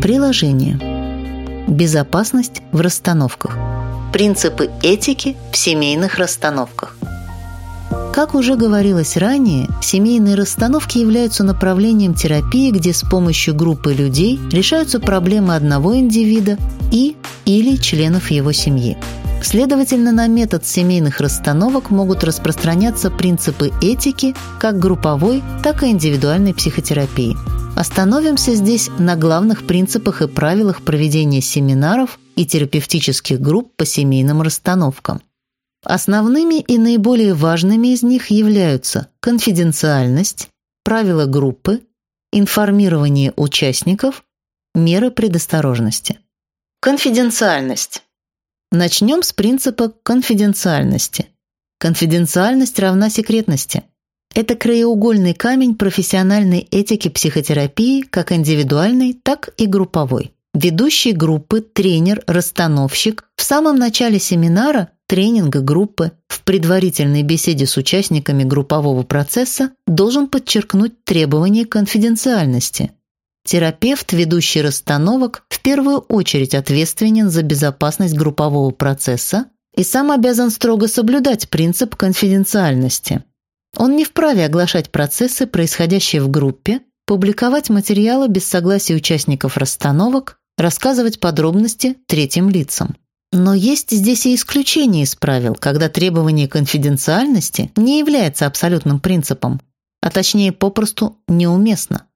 Приложение. Безопасность в расстановках. Принципы этики в семейных расстановках. Как уже говорилось ранее, семейные расстановки являются направлением терапии, где с помощью группы людей решаются проблемы одного индивида и или членов его семьи. Следовательно, на метод семейных расстановок могут распространяться принципы этики как групповой, так и индивидуальной психотерапии. Остановимся здесь на главных принципах и правилах проведения семинаров и терапевтических групп по семейным расстановкам. Основными и наиболее важными из них являются конфиденциальность, правила группы, информирование участников, меры предосторожности. Конфиденциальность. Начнем с принципа конфиденциальности. Конфиденциальность равна секретности. Это краеугольный камень профессиональной этики психотерапии как индивидуальной, так и групповой. Ведущий группы, тренер, расстановщик в самом начале семинара, тренинга группы, в предварительной беседе с участниками группового процесса должен подчеркнуть требования конфиденциальности – Терапевт, ведущий расстановок, в первую очередь ответственен за безопасность группового процесса и сам обязан строго соблюдать принцип конфиденциальности. Он не вправе оглашать процессы, происходящие в группе, публиковать материалы без согласия участников расстановок, рассказывать подробности третьим лицам. Но есть здесь и исключения из правил, когда требование конфиденциальности не является абсолютным принципом, а точнее попросту неуместно.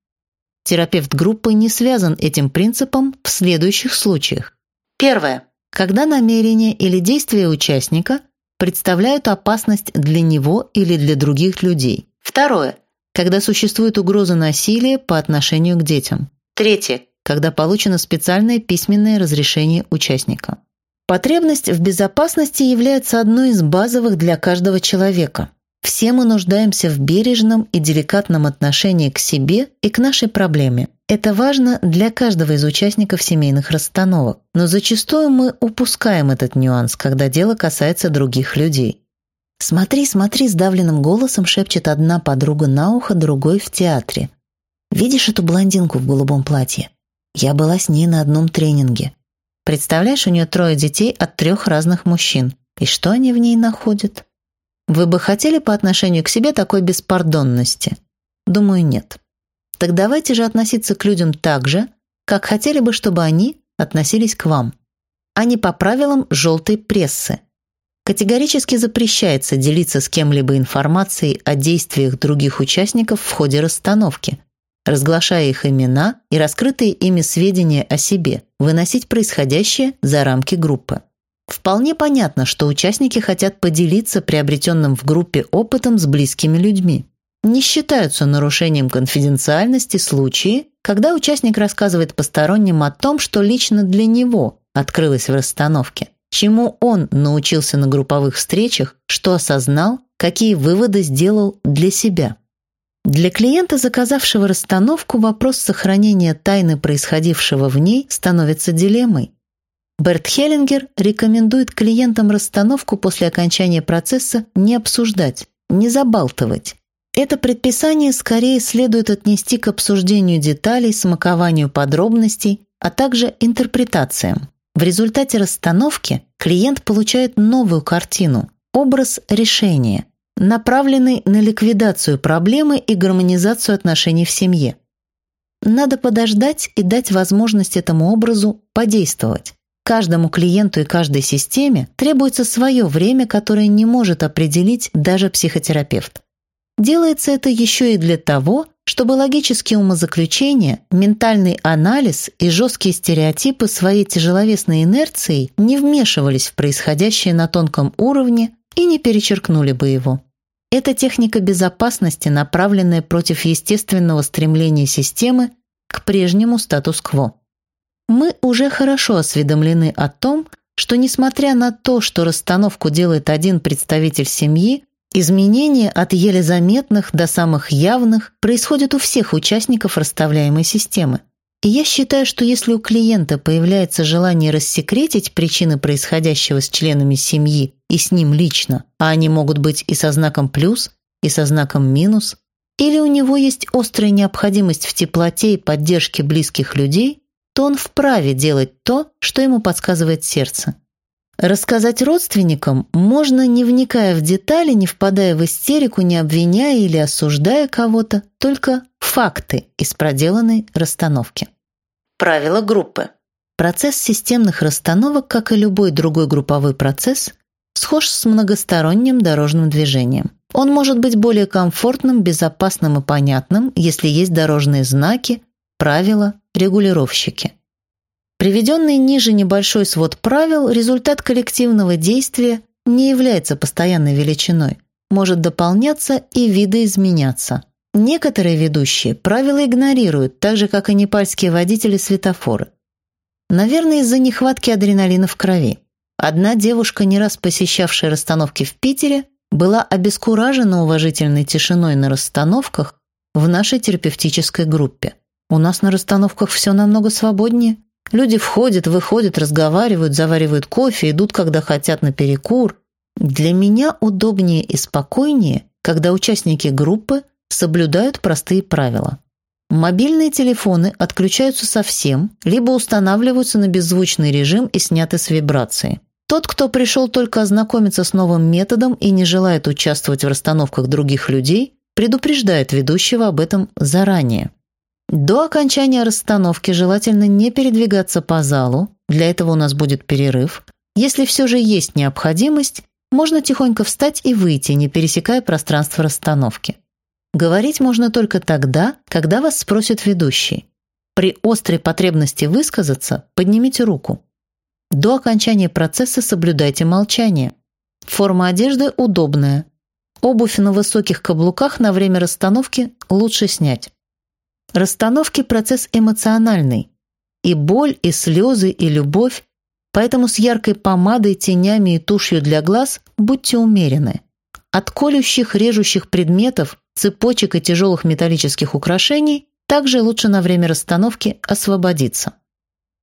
Терапевт группы не связан этим принципом в следующих случаях. Первое. Когда намерение или действие участника представляют опасность для него или для других людей. Второе. Когда существует угроза насилия по отношению к детям. Третье. Когда получено специальное письменное разрешение участника. Потребность в безопасности является одной из базовых для каждого человека. Все мы нуждаемся в бережном и деликатном отношении к себе и к нашей проблеме. Это важно для каждого из участников семейных расстановок, но зачастую мы упускаем этот нюанс, когда дело касается других людей. «Смотри, смотри», – сдавленным голосом шепчет одна подруга на ухо другой в театре. «Видишь эту блондинку в голубом платье? Я была с ней на одном тренинге. Представляешь, у нее трое детей от трех разных мужчин. И что они в ней находят?» Вы бы хотели по отношению к себе такой беспардонности? Думаю, нет. Так давайте же относиться к людям так же, как хотели бы, чтобы они относились к вам, а не по правилам желтой прессы. Категорически запрещается делиться с кем-либо информацией о действиях других участников в ходе расстановки, разглашая их имена и раскрытые ими сведения о себе, выносить происходящее за рамки группы. Вполне понятно, что участники хотят поделиться приобретенным в группе опытом с близкими людьми. Не считаются нарушением конфиденциальности случаи, когда участник рассказывает посторонним о том, что лично для него открылось в расстановке, чему он научился на групповых встречах, что осознал, какие выводы сделал для себя. Для клиента, заказавшего расстановку, вопрос сохранения тайны происходившего в ней становится дилеммой. Берт Хеллингер рекомендует клиентам расстановку после окончания процесса не обсуждать, не забалтывать. Это предписание скорее следует отнести к обсуждению деталей, смакованию подробностей, а также интерпретациям. В результате расстановки клиент получает новую картину, образ решения, направленный на ликвидацию проблемы и гармонизацию отношений в семье. Надо подождать и дать возможность этому образу подействовать. Каждому клиенту и каждой системе требуется свое время, которое не может определить даже психотерапевт. Делается это еще и для того, чтобы логические умозаключения, ментальный анализ и жесткие стереотипы своей тяжеловесной инерцией не вмешивались в происходящее на тонком уровне и не перечеркнули бы его. Это техника безопасности, направленная против естественного стремления системы к прежнему статус-кво. Мы уже хорошо осведомлены о том, что несмотря на то, что расстановку делает один представитель семьи, изменения от еле заметных до самых явных происходят у всех участников расставляемой системы. И я считаю, что если у клиента появляется желание рассекретить причины происходящего с членами семьи и с ним лично, а они могут быть и со знаком плюс, и со знаком минус, или у него есть острая необходимость в теплоте и поддержке близких людей, то он вправе делать то, что ему подсказывает сердце. Рассказать родственникам можно, не вникая в детали, не впадая в истерику, не обвиняя или осуждая кого-то, только факты из проделанной расстановки. Правила группы. Процесс системных расстановок, как и любой другой групповой процесс, схож с многосторонним дорожным движением. Он может быть более комфортным, безопасным и понятным, если есть дорожные знаки, правила, регулировщики. Приведенный ниже небольшой свод правил, результат коллективного действия не является постоянной величиной, может дополняться и видоизменяться. Некоторые ведущие правила игнорируют, так же, как и непальские водители светофоры. Наверное, из-за нехватки адреналина в крови. Одна девушка, не раз посещавшая расстановки в Питере, была обескуражена уважительной тишиной на расстановках в нашей терапевтической группе. У нас на расстановках все намного свободнее. Люди входят, выходят, разговаривают, заваривают кофе, идут, когда хотят, на перекур. Для меня удобнее и спокойнее, когда участники группы соблюдают простые правила. Мобильные телефоны отключаются совсем, либо устанавливаются на беззвучный режим и сняты с вибрации. Тот, кто пришел только ознакомиться с новым методом и не желает участвовать в расстановках других людей, предупреждает ведущего об этом заранее. До окончания расстановки желательно не передвигаться по залу, для этого у нас будет перерыв. Если все же есть необходимость, можно тихонько встать и выйти, не пересекая пространство расстановки. Говорить можно только тогда, когда вас спросит ведущий. При острой потребности высказаться поднимите руку. До окончания процесса соблюдайте молчание. Форма одежды удобная. Обувь на высоких каблуках на время расстановки лучше снять. Расстановки – процесс эмоциональный. И боль, и слезы, и любовь. Поэтому с яркой помадой, тенями и тушью для глаз будьте умерены. От колющих, режущих предметов, цепочек и тяжелых металлических украшений также лучше на время расстановки освободиться.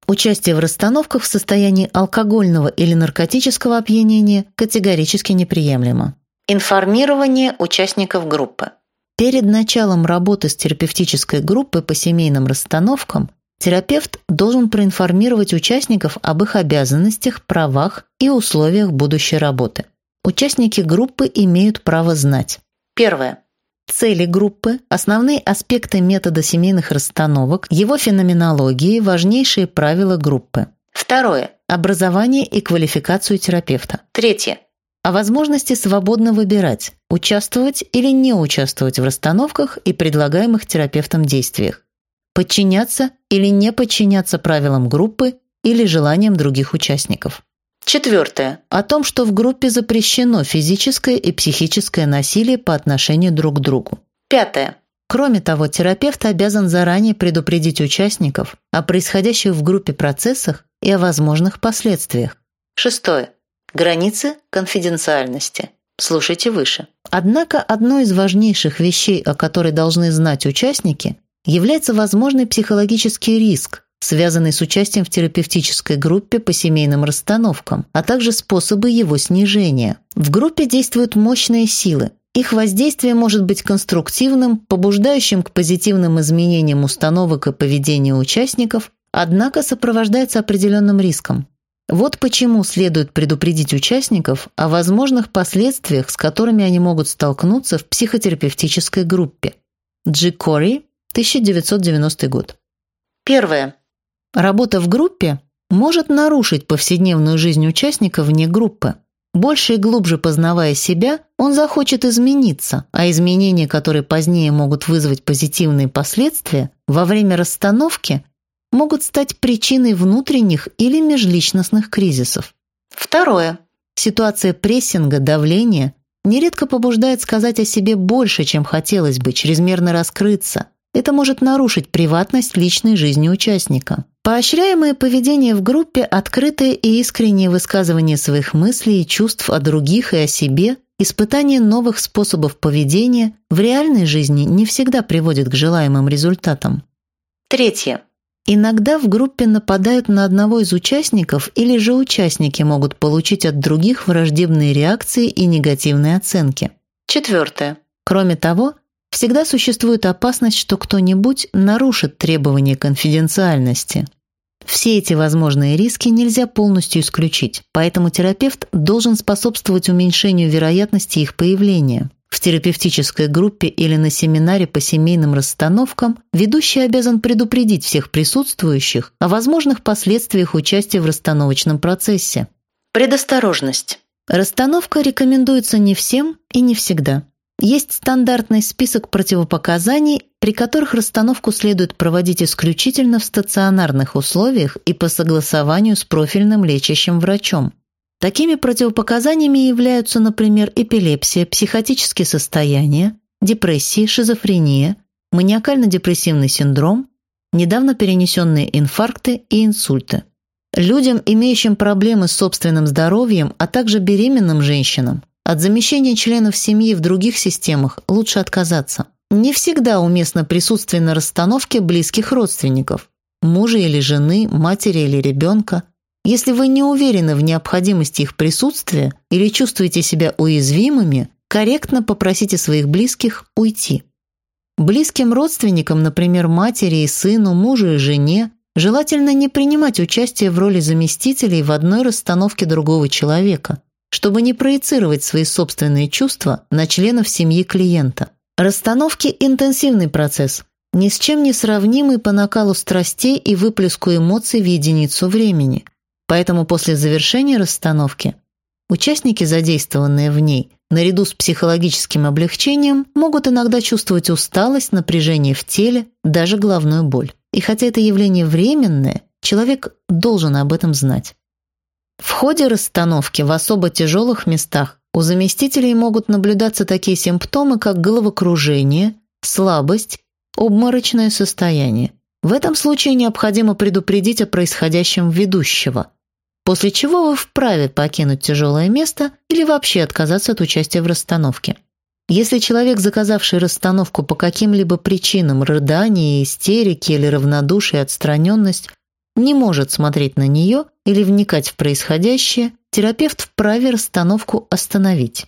Участие в расстановках в состоянии алкогольного или наркотического опьянения категорически неприемлемо. Информирование участников группы. Перед началом работы с терапевтической группой по семейным расстановкам терапевт должен проинформировать участников об их обязанностях, правах и условиях будущей работы. Участники группы имеют право знать. Первое. Цели группы, основные аспекты метода семейных расстановок, его феноменологии, важнейшие правила группы. Второе. Образование и квалификацию терапевта. Третье о возможности свободно выбирать, участвовать или не участвовать в расстановках и предлагаемых терапевтом действиях, подчиняться или не подчиняться правилам группы или желаниям других участников. Четвертое. О том, что в группе запрещено физическое и психическое насилие по отношению друг к другу. Пятое. Кроме того, терапевт обязан заранее предупредить участников о происходящих в группе процессах и о возможных последствиях. Шестое. Границы конфиденциальности. Слушайте выше. Однако одной из важнейших вещей, о которой должны знать участники, является возможный психологический риск, связанный с участием в терапевтической группе по семейным расстановкам, а также способы его снижения. В группе действуют мощные силы. Их воздействие может быть конструктивным, побуждающим к позитивным изменениям установок и поведения участников, однако сопровождается определенным риском. Вот почему следует предупредить участников о возможных последствиях, с которыми они могут столкнуться в психотерапевтической группе. Джи Кори, 1990 год. Первое. Работа в группе может нарушить повседневную жизнь участника вне группы. Больше и глубже познавая себя, он захочет измениться, а изменения, которые позднее могут вызвать позитивные последствия, во время расстановки могут стать причиной внутренних или межличностных кризисов. Второе. Ситуация прессинга, давления нередко побуждает сказать о себе больше, чем хотелось бы, чрезмерно раскрыться. Это может нарушить приватность личной жизни участника. Поощряемое поведение в группе, открытое и искреннее высказывание своих мыслей и чувств о других и о себе, испытание новых способов поведения в реальной жизни не всегда приводит к желаемым результатам. Третье. Иногда в группе нападают на одного из участников или же участники могут получить от других враждебные реакции и негативные оценки. Четвертое. Кроме того, всегда существует опасность, что кто-нибудь нарушит требования конфиденциальности. Все эти возможные риски нельзя полностью исключить, поэтому терапевт должен способствовать уменьшению вероятности их появления. В терапевтической группе или на семинаре по семейным расстановкам ведущий обязан предупредить всех присутствующих о возможных последствиях участия в расстановочном процессе. Предосторожность. Расстановка рекомендуется не всем и не всегда. Есть стандартный список противопоказаний, при которых расстановку следует проводить исключительно в стационарных условиях и по согласованию с профильным лечащим врачом. Такими противопоказаниями являются, например, эпилепсия, психотические состояния, депрессия, шизофрения, маниакально-депрессивный синдром, недавно перенесенные инфаркты и инсульты. Людям, имеющим проблемы с собственным здоровьем, а также беременным женщинам, от замещения членов семьи в других системах лучше отказаться. Не всегда уместно присутствие на расстановке близких родственников, мужа или жены, матери или ребенка. Если вы не уверены в необходимости их присутствия или чувствуете себя уязвимыми, корректно попросите своих близких уйти. Близким родственникам, например, матери и сыну, мужу и жене, желательно не принимать участие в роли заместителей в одной расстановке другого человека – чтобы не проецировать свои собственные чувства на членов семьи клиента. Расстановки – интенсивный процесс, ни с чем не сравнимый по накалу страстей и выплеску эмоций в единицу времени. Поэтому после завершения расстановки участники, задействованные в ней, наряду с психологическим облегчением, могут иногда чувствовать усталость, напряжение в теле, даже головную боль. И хотя это явление временное, человек должен об этом знать. В ходе расстановки в особо тяжелых местах у заместителей могут наблюдаться такие симптомы, как головокружение, слабость, обморочное состояние. В этом случае необходимо предупредить о происходящем ведущего, после чего вы вправе покинуть тяжелое место или вообще отказаться от участия в расстановке. Если человек, заказавший расстановку по каким-либо причинам, рыдание, истерики или равнодушие, отстраненность, не может смотреть на нее или вникать в происходящее, терапевт вправе расстановку остановить.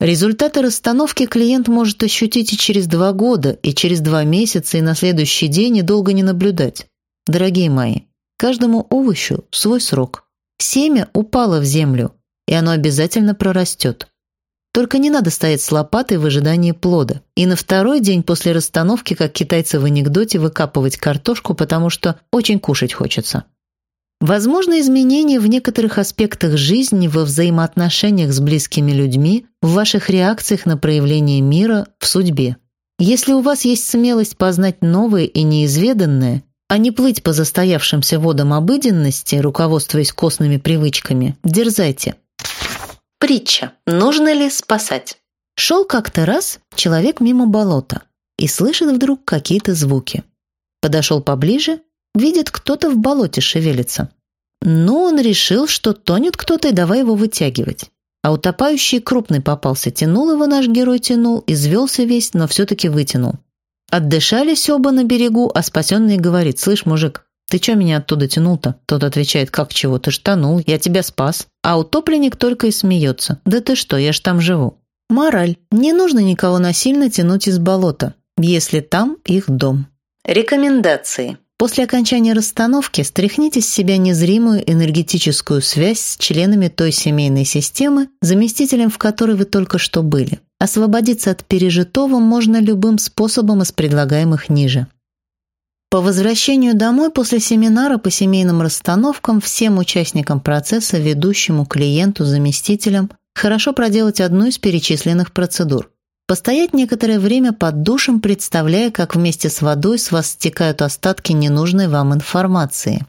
Результаты расстановки клиент может ощутить и через два года, и через два месяца, и на следующий день, и долго не наблюдать. Дорогие мои, каждому овощу свой срок. Семя упало в землю, и оно обязательно прорастет. Только не надо стоять с лопатой в ожидании плода. И на второй день после расстановки, как китайцы в анекдоте, выкапывать картошку, потому что очень кушать хочется. Возможно изменения в некоторых аспектах жизни, во взаимоотношениях с близкими людьми, в ваших реакциях на проявление мира, в судьбе. Если у вас есть смелость познать новое и неизведанное, а не плыть по застоявшимся водам обыденности, руководствуясь костными привычками, дерзайте – Притча. Нужно ли спасать? Шел как-то раз человек мимо болота и слышит вдруг какие-то звуки. Подошел поближе, видит, кто-то в болоте шевелится. Но он решил, что тонет кто-то и давай его вытягивать. А утопающий крупный попался. Тянул его наш герой, тянул, извелся весь, но все-таки вытянул. Отдышались оба на берегу, а спасенный говорит, «Слышь, мужик, «Ты чё меня оттуда тянул-то?» Тот отвечает, «Как чего? Ты ж тонул, я тебя спас». А утопленник только и смеется. «Да ты что, я ж там живу». Мораль. Не нужно никого насильно тянуть из болота, если там их дом. Рекомендации. После окончания расстановки стряхните с себя незримую энергетическую связь с членами той семейной системы, заместителем в которой вы только что были. Освободиться от пережитого можно любым способом из предлагаемых ниже. По возвращению домой после семинара по семейным расстановкам всем участникам процесса, ведущему, клиенту, заместителям, хорошо проделать одну из перечисленных процедур. Постоять некоторое время под душем, представляя, как вместе с водой с вас стекают остатки ненужной вам информации.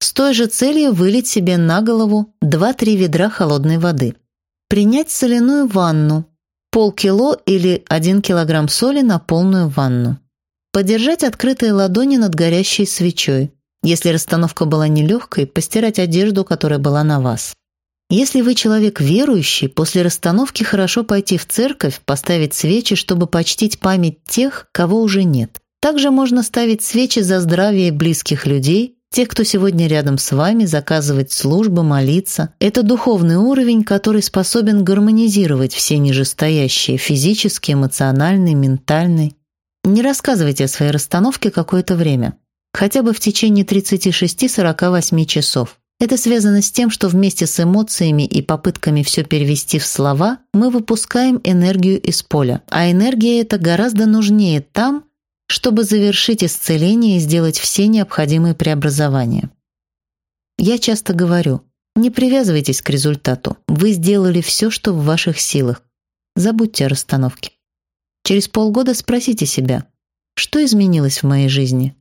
С той же целью вылить себе на голову 2-3 ведра холодной воды. Принять соляную ванну, полкило или 1 килограмм соли на полную ванну. Подержать открытые ладони над горящей свечой. Если расстановка была нелегкой, постирать одежду, которая была на вас. Если вы человек верующий, после расстановки хорошо пойти в церковь, поставить свечи, чтобы почтить память тех, кого уже нет. Также можно ставить свечи за здравие близких людей, тех, кто сегодня рядом с вами, заказывать службы, молиться. Это духовный уровень, который способен гармонизировать все нижестоящие физический, эмоциональный, ментальный не рассказывайте о своей расстановке какое-то время. хотя бы в течение 36-48 часов. Это связано с тем, что вместе с эмоциями и попытками все перевести в слова мы выпускаем энергию из поля. А энергия эта гораздо нужнее там, чтобы завершить исцеление и сделать все необходимые преобразования. Я часто говорю, не привязывайтесь к результату. Вы сделали все, что в ваших силах. Забудьте о расстановке. Через полгода спросите себя, что изменилось в моей жизни?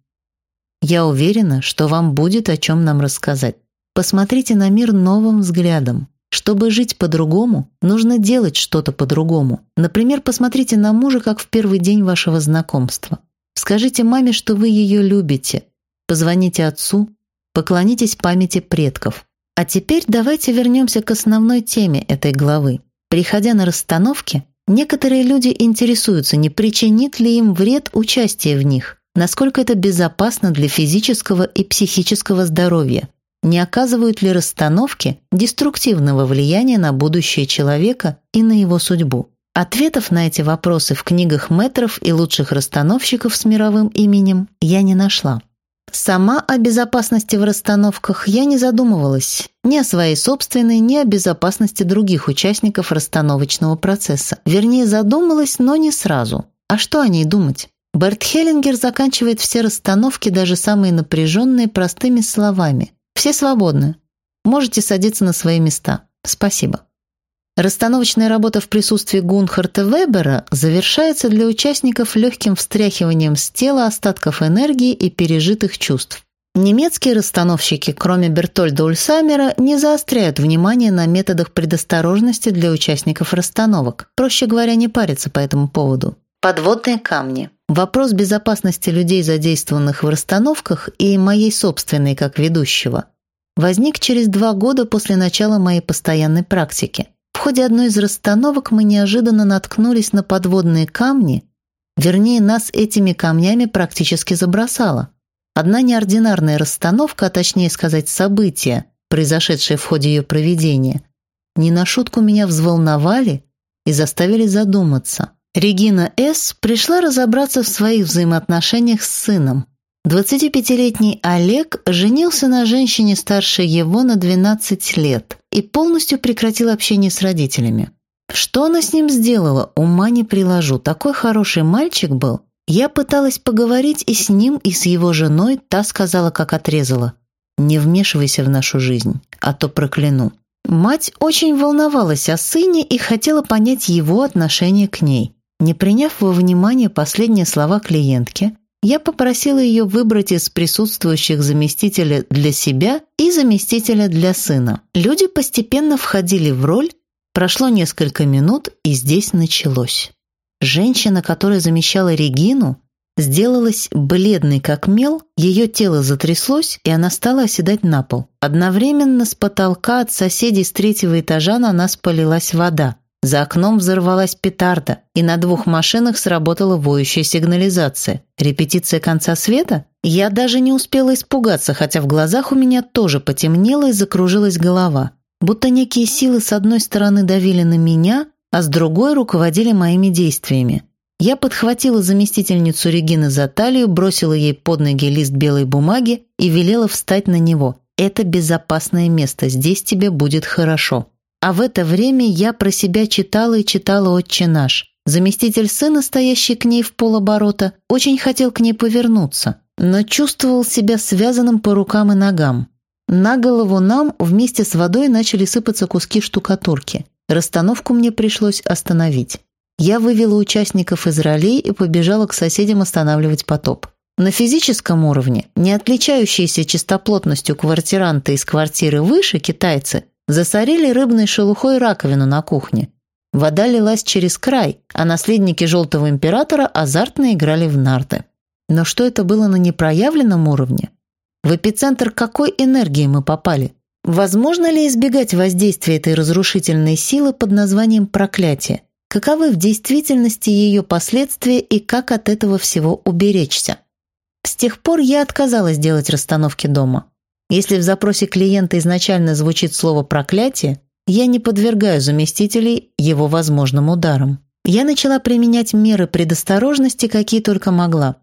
Я уверена, что вам будет о чем нам рассказать. Посмотрите на мир новым взглядом. Чтобы жить по-другому, нужно делать что-то по-другому. Например, посмотрите на мужа, как в первый день вашего знакомства. Скажите маме, что вы ее любите. Позвоните отцу, поклонитесь памяти предков. А теперь давайте вернемся к основной теме этой главы. Приходя на расстановки, некоторые люди интересуются, не причинит ли им вред участие в них, насколько это безопасно для физического и психического здоровья, не оказывают ли расстановки деструктивного влияния на будущее человека и на его судьбу. Ответов на эти вопросы в книгах метров и лучших расстановщиков с мировым именем я не нашла. Сама о безопасности в расстановках я не задумывалась ни о своей собственной, ни о безопасности других участников расстановочного процесса. Вернее, задумалась, но не сразу. А что о ней думать? Берт Хеллингер заканчивает все расстановки, даже самые напряженные, простыми словами. Все свободны. Можете садиться на свои места. Спасибо. Расстановочная работа в присутствии Гунхарта Вебера завершается для участников легким встряхиванием с тела остатков энергии и пережитых чувств. Немецкие расстановщики, кроме Бертольда Ульсамера, не заостряют внимание на методах предосторожности для участников расстановок. Проще говоря, не парятся по этому поводу. Подводные камни. Вопрос безопасности людей, задействованных в расстановках, и моей собственной как ведущего, возник через два года после начала моей постоянной практики. Ходе одной из расстановок мы неожиданно наткнулись на подводные камни, вернее, нас этими камнями практически забросало. Одна неординарная расстановка, а точнее сказать события, произошедшие в ходе ее проведения, не на шутку меня взволновали и заставили задуматься. Регина С. пришла разобраться в своих взаимоотношениях с сыном. 25-летний Олег женился на женщине старше его на 12 лет и полностью прекратил общение с родителями. Что она с ним сделала, ума не приложу. Такой хороший мальчик был. Я пыталась поговорить и с ним, и с его женой, та сказала, как отрезала. «Не вмешивайся в нашу жизнь, а то прокляну». Мать очень волновалась о сыне и хотела понять его отношение к ней. Не приняв во внимание последние слова клиентки, я попросила ее выбрать из присутствующих заместителя для себя и заместителя для сына. Люди постепенно входили в роль, прошло несколько минут, и здесь началось. Женщина, которая замещала Регину, сделалась бледной как мел, ее тело затряслось, и она стала оседать на пол. Одновременно с потолка от соседей с третьего этажа на нас полилась вода. За окном взорвалась петарда, и на двух машинах сработала воющая сигнализация. Репетиция конца света? Я даже не успела испугаться, хотя в глазах у меня тоже потемнело и закружилась голова. Будто некие силы с одной стороны давили на меня, а с другой руководили моими действиями. Я подхватила заместительницу Регины за талию, бросила ей под ноги лист белой бумаги и велела встать на него. «Это безопасное место, здесь тебе будет хорошо». А в это время я про себя читала и читала «Отче наш». Заместитель сына, стоящий к ней в полоборота, очень хотел к ней повернуться, но чувствовал себя связанным по рукам и ногам. На голову нам вместе с водой начали сыпаться куски штукатурки. Расстановку мне пришлось остановить. Я вывела участников из ролей и побежала к соседям останавливать потоп. На физическом уровне, не отличающиеся чистоплотностью квартиранты из квартиры выше, китайцы, Засорили рыбной шелухой раковину на кухне. Вода лилась через край, а наследники Желтого Императора азартно играли в нарты. Но что это было на непроявленном уровне? В эпицентр какой энергии мы попали? Возможно ли избегать воздействия этой разрушительной силы под названием проклятие? Каковы в действительности ее последствия и как от этого всего уберечься? С тех пор я отказалась делать расстановки дома. Если в запросе клиента изначально звучит слово «проклятие», я не подвергаю заместителей его возможным ударам. Я начала применять меры предосторожности, какие только могла.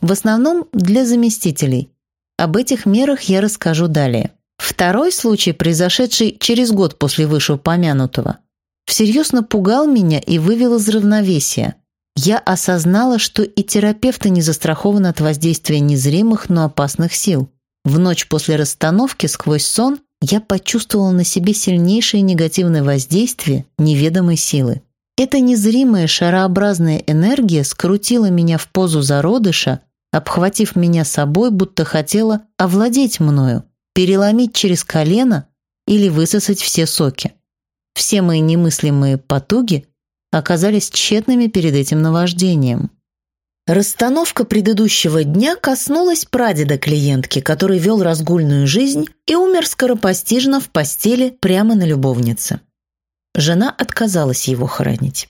В основном для заместителей. Об этих мерах я расскажу далее. Второй случай, произошедший через год после вышеупомянутого, всерьез напугал меня и вывел из равновесия. Я осознала, что и терапевты не застрахованы от воздействия незримых, но опасных сил. В ночь после расстановки сквозь сон я почувствовала на себе сильнейшее негативное воздействие неведомой силы. Эта незримая шарообразная энергия скрутила меня в позу зародыша, обхватив меня собой, будто хотела овладеть мною, переломить через колено или высосать все соки. Все мои немыслимые потуги оказались тщетными перед этим наваждением. Расстановка предыдущего дня коснулась прадеда клиентки, который вел разгульную жизнь и умер скоропостижно в постели прямо на любовнице. Жена отказалась его хоронить.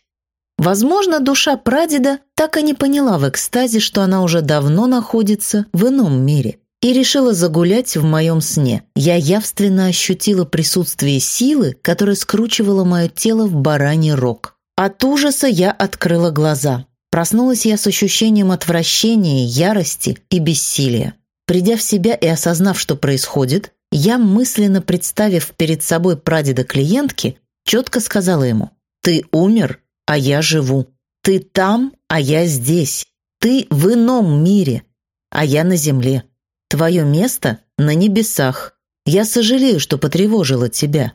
Возможно, душа прадеда так и не поняла в экстазе, что она уже давно находится в ином мире, и решила загулять в моем сне. Я явственно ощутила присутствие силы, которая скручивала мое тело в бараний рог. От ужаса я открыла глаза. Проснулась я с ощущением отвращения, ярости и бессилия. Придя в себя и осознав, что происходит, я, мысленно представив перед собой прадеда клиентки, четко сказала ему «Ты умер, а я живу. Ты там, а я здесь. Ты в ином мире, а я на земле. Твое место на небесах. Я сожалею, что потревожила тебя.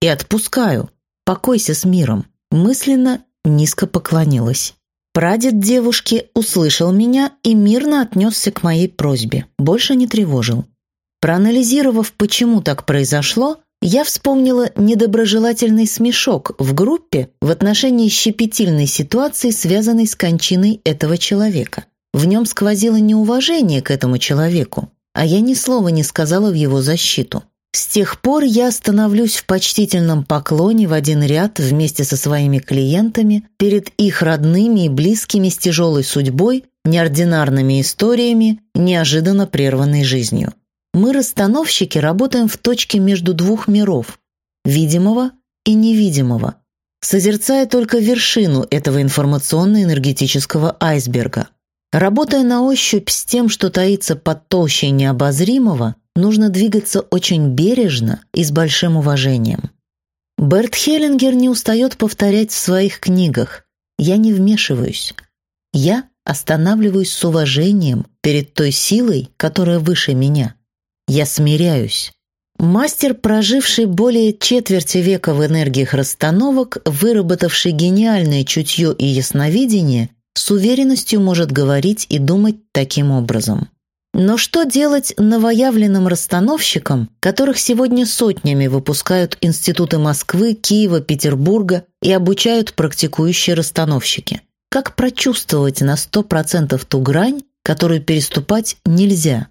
И отпускаю. Покойся с миром». Мысленно низко поклонилась. Прадед девушки услышал меня и мирно отнесся к моей просьбе, больше не тревожил. Проанализировав, почему так произошло, я вспомнила недоброжелательный смешок в группе в отношении щепетильной ситуации, связанной с кончиной этого человека. В нем сквозило неуважение к этому человеку, а я ни слова не сказала в его защиту. С тех пор я становлюсь в почтительном поклоне в один ряд вместе со своими клиентами перед их родными и близкими с тяжелой судьбой, неординарными историями, неожиданно прерванной жизнью. Мы, расстановщики, работаем в точке между двух миров – видимого и невидимого, созерцая только вершину этого информационно-энергетического айсберга. Работая на ощупь с тем, что таится под толщей необозримого – нужно двигаться очень бережно и с большим уважением. Берт Хеллингер не устает повторять в своих книгах «Я не вмешиваюсь. Я останавливаюсь с уважением перед той силой, которая выше меня. Я смиряюсь». Мастер, проживший более четверти века в энергиях расстановок, выработавший гениальное чутье и ясновидение, с уверенностью может говорить и думать таким образом. Но что делать новоявленным расстановщикам, которых сегодня сотнями выпускают институты Москвы, Киева, Петербурга и обучают практикующие расстановщики? Как прочувствовать на 100% ту грань, которую переступать нельзя?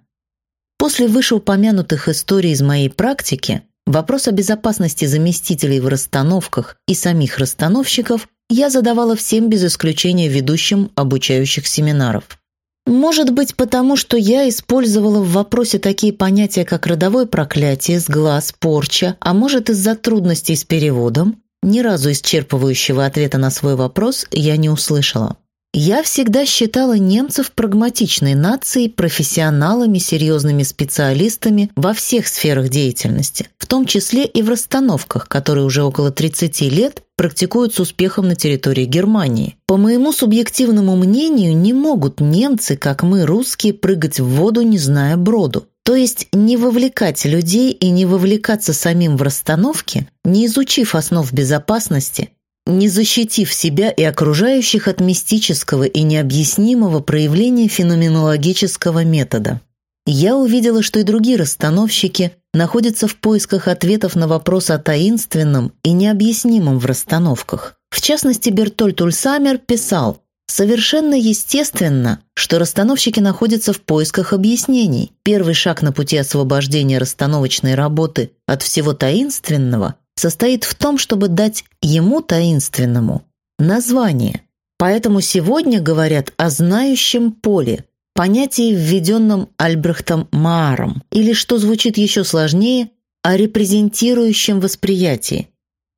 После вышеупомянутых историй из моей практики вопрос о безопасности заместителей в расстановках и самих расстановщиков я задавала всем без исключения ведущим обучающих семинаров. Может быть, потому что я использовала в вопросе такие понятия, как родовое проклятие, сглаз, порча, а может, из-за трудностей с переводом? Ни разу исчерпывающего ответа на свой вопрос я не услышала. Я всегда считала немцев прагматичной нацией, профессионалами, серьезными специалистами во всех сферах деятельности, в том числе и в расстановках, которые уже около 30 лет практикуют с успехом на территории Германии. По моему субъективному мнению, не могут немцы, как мы, русские, прыгать в воду, не зная броду. То есть не вовлекать людей и не вовлекаться самим в расстановки, не изучив основ безопасности, не защитив себя и окружающих от мистического и необъяснимого проявления феноменологического метода. Я увидела, что и другие расстановщики находятся в поисках ответов на вопрос о таинственном и необъяснимом в расстановках. В частности, Бертольд Ульсамер писал «Совершенно естественно, что расстановщики находятся в поисках объяснений. Первый шаг на пути освобождения расстановочной работы от всего таинственного состоит в том, чтобы дать ему таинственному название. Поэтому сегодня говорят о знающем поле, понятии, введенном Альбрехтом Мааром, или, что звучит еще сложнее, о репрезентирующем восприятии.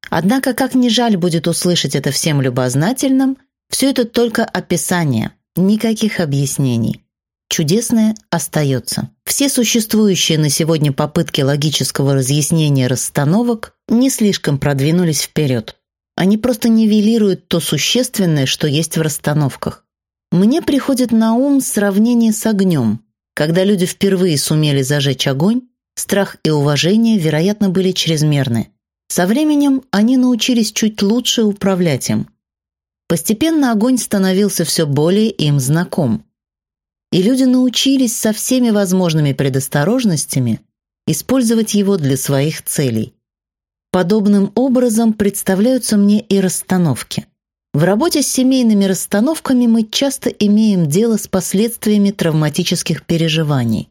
Однако, как ни жаль будет услышать это всем любознательным, все это только описание, никаких объяснений. Чудесное остается. Все существующие на сегодня попытки логического разъяснения расстановок не слишком продвинулись вперед. Они просто нивелируют то существенное, что есть в расстановках. Мне приходит на ум сравнение с огнем. Когда люди впервые сумели зажечь огонь, страх и уважение, вероятно, были чрезмерны. Со временем они научились чуть лучше управлять им. Постепенно огонь становился все более им знаком. И люди научились со всеми возможными предосторожностями использовать его для своих целей. Подобным образом представляются мне и расстановки. В работе с семейными расстановками мы часто имеем дело с последствиями травматических переживаний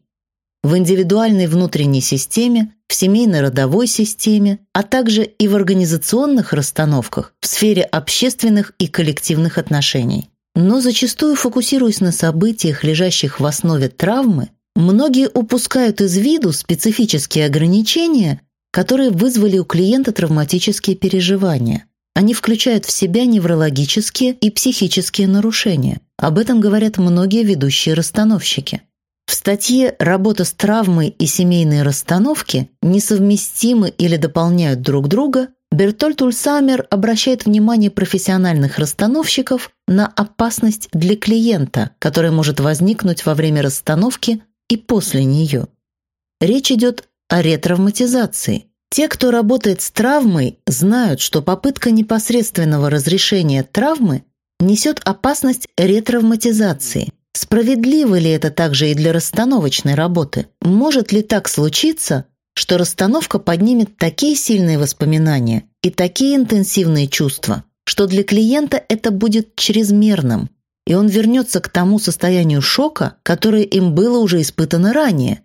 в индивидуальной внутренней системе, в семейно-родовой системе, а также и в организационных расстановках в сфере общественных и коллективных отношений. Но зачастую, фокусируясь на событиях, лежащих в основе травмы, многие упускают из виду специфические ограничения, которые вызвали у клиента травматические переживания. Они включают в себя неврологические и психические нарушения. Об этом говорят многие ведущие расстановщики. В статье «Работа с травмой и семейные расстановки несовместимы или дополняют друг друга» Бертольд Ульсамер обращает внимание профессиональных расстановщиков на опасность для клиента, которая может возникнуть во время расстановки и после нее. Речь идет о ретравматизации. Те, кто работает с травмой, знают, что попытка непосредственного разрешения травмы несет опасность ретравматизации. Справедливо ли это также и для расстановочной работы? Может ли так случиться, что расстановка поднимет такие сильные воспоминания и такие интенсивные чувства, что для клиента это будет чрезмерным, и он вернется к тому состоянию шока, которое им было уже испытано ранее.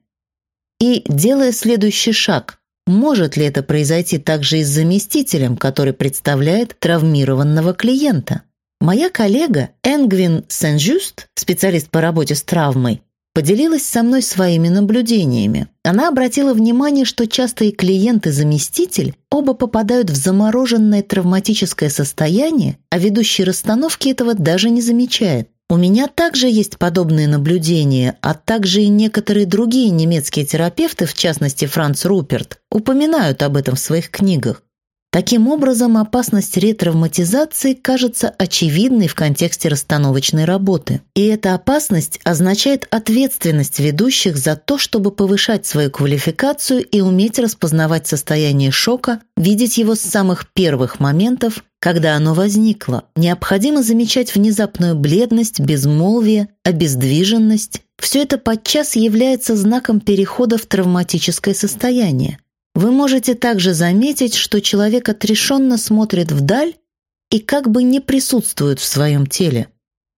И, делая следующий шаг, может ли это произойти также и с заместителем, который представляет травмированного клиента? Моя коллега Энгвин Сен-Жюст, специалист по работе с травмой, поделилась со мной своими наблюдениями. Она обратила внимание, что часто и клиент, и заместитель оба попадают в замороженное травматическое состояние, а ведущий расстановки этого даже не замечает. У меня также есть подобные наблюдения, а также и некоторые другие немецкие терапевты, в частности Франц Руперт, упоминают об этом в своих книгах. Таким образом, опасность ретравматизации кажется очевидной в контексте расстановочной работы. И эта опасность означает ответственность ведущих за то, чтобы повышать свою квалификацию и уметь распознавать состояние шока, видеть его с самых первых моментов, когда оно возникло. Необходимо замечать внезапную бледность, безмолвие, обездвиженность. Все это подчас является знаком перехода в травматическое состояние. Вы можете также заметить, что человек отрешенно смотрит вдаль и как бы не присутствует в своем теле.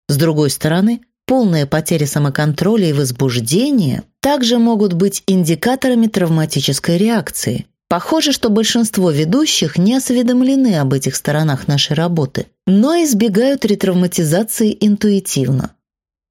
С другой стороны, полная потеря самоконтроля и возбуждения также могут быть индикаторами травматической реакции. Похоже, что большинство ведущих не осведомлены об этих сторонах нашей работы, но избегают ретравматизации интуитивно.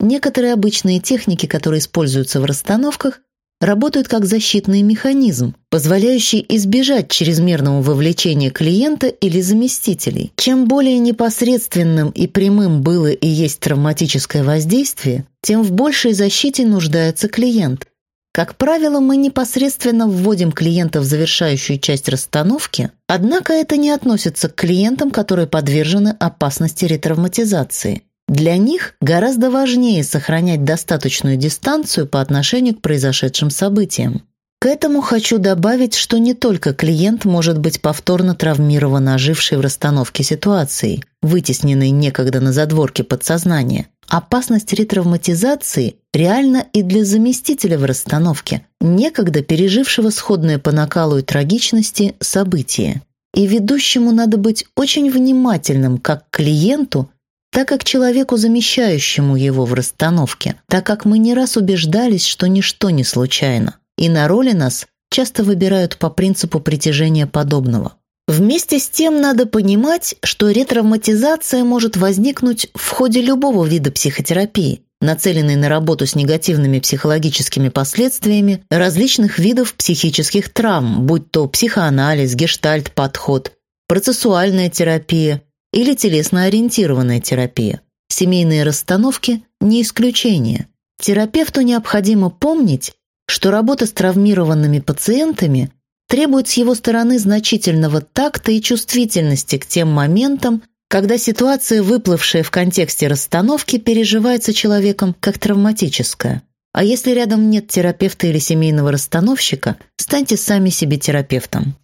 Некоторые обычные техники, которые используются в расстановках, работают как защитный механизм, позволяющий избежать чрезмерного вовлечения клиента или заместителей. Чем более непосредственным и прямым было и есть травматическое воздействие, тем в большей защите нуждается клиент. Как правило, мы непосредственно вводим клиента в завершающую часть расстановки, однако это не относится к клиентам, которые подвержены опасности ретравматизации. Для них гораздо важнее сохранять достаточную дистанцию по отношению к произошедшим событиям. К этому хочу добавить, что не только клиент может быть повторно травмирован ожившей в расстановке ситуацией, вытесненной некогда на задворке подсознания. Опасность ретравматизации реальна и для заместителя в расстановке, некогда пережившего сходное по накалу и трагичности событие. И ведущему надо быть очень внимательным как к клиенту, так как человеку, замещающему его в расстановке, так как мы не раз убеждались, что ничто не случайно, и на роли нас часто выбирают по принципу притяжения подобного. Вместе с тем надо понимать, что ретравматизация может возникнуть в ходе любого вида психотерапии, нацеленной на работу с негативными психологическими последствиями различных видов психических травм, будь то психоанализ, гештальт-подход, процессуальная терапия, или телесно-ориентированная терапия. Семейные расстановки – не исключение. Терапевту необходимо помнить, что работа с травмированными пациентами требует с его стороны значительного такта и чувствительности к тем моментам, когда ситуация, выплывшая в контексте расстановки, переживается человеком как травматическая. А если рядом нет терапевта или семейного расстановщика, станьте сами себе терапевтом.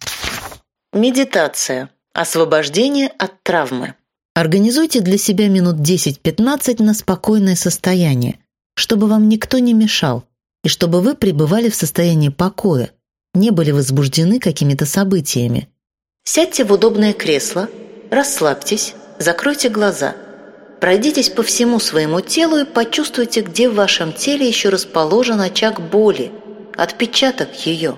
Медитация. Освобождение от травмы. Организуйте для себя минут 10-15 на спокойное состояние, чтобы вам никто не мешал, и чтобы вы пребывали в состоянии покоя, не были возбуждены какими-то событиями. Сядьте в удобное кресло, расслабьтесь, закройте глаза. Пройдитесь по всему своему телу и почувствуйте, где в вашем теле еще расположен очаг боли, отпечаток ее,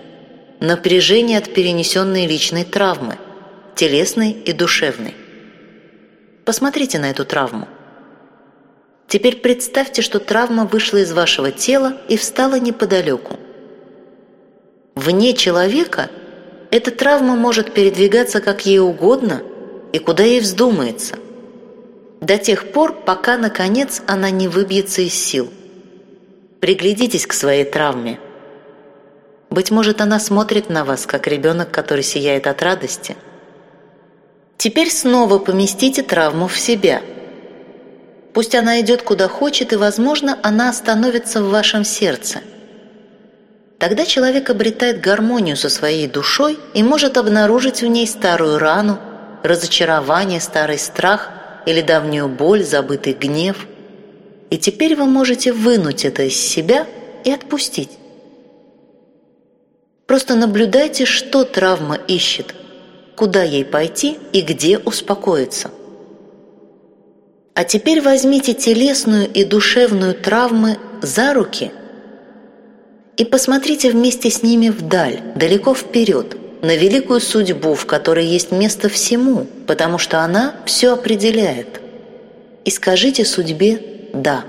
напряжение от перенесенной личной травмы, телесной и душевной. Посмотрите на эту травму. Теперь представьте, что травма вышла из вашего тела и встала неподалеку. Вне человека эта травма может передвигаться как ей угодно и куда ей вздумается. До тех пор, пока, наконец, она не выбьется из сил. Приглядитесь к своей травме. Быть может, она смотрит на вас, как ребенок, который сияет от радости. Теперь снова поместите травму в себя – Пусть она идет куда хочет, и, возможно, она остановится в вашем сердце. Тогда человек обретает гармонию со своей душой и может обнаружить в ней старую рану, разочарование, старый страх или давнюю боль, забытый гнев. И теперь вы можете вынуть это из себя и отпустить. Просто наблюдайте, что травма ищет, куда ей пойти и где успокоиться. А теперь возьмите телесную и душевную травмы за руки и посмотрите вместе с ними вдаль, далеко вперед, на великую судьбу, в которой есть место всему, потому что она все определяет. И скажите судьбе «да».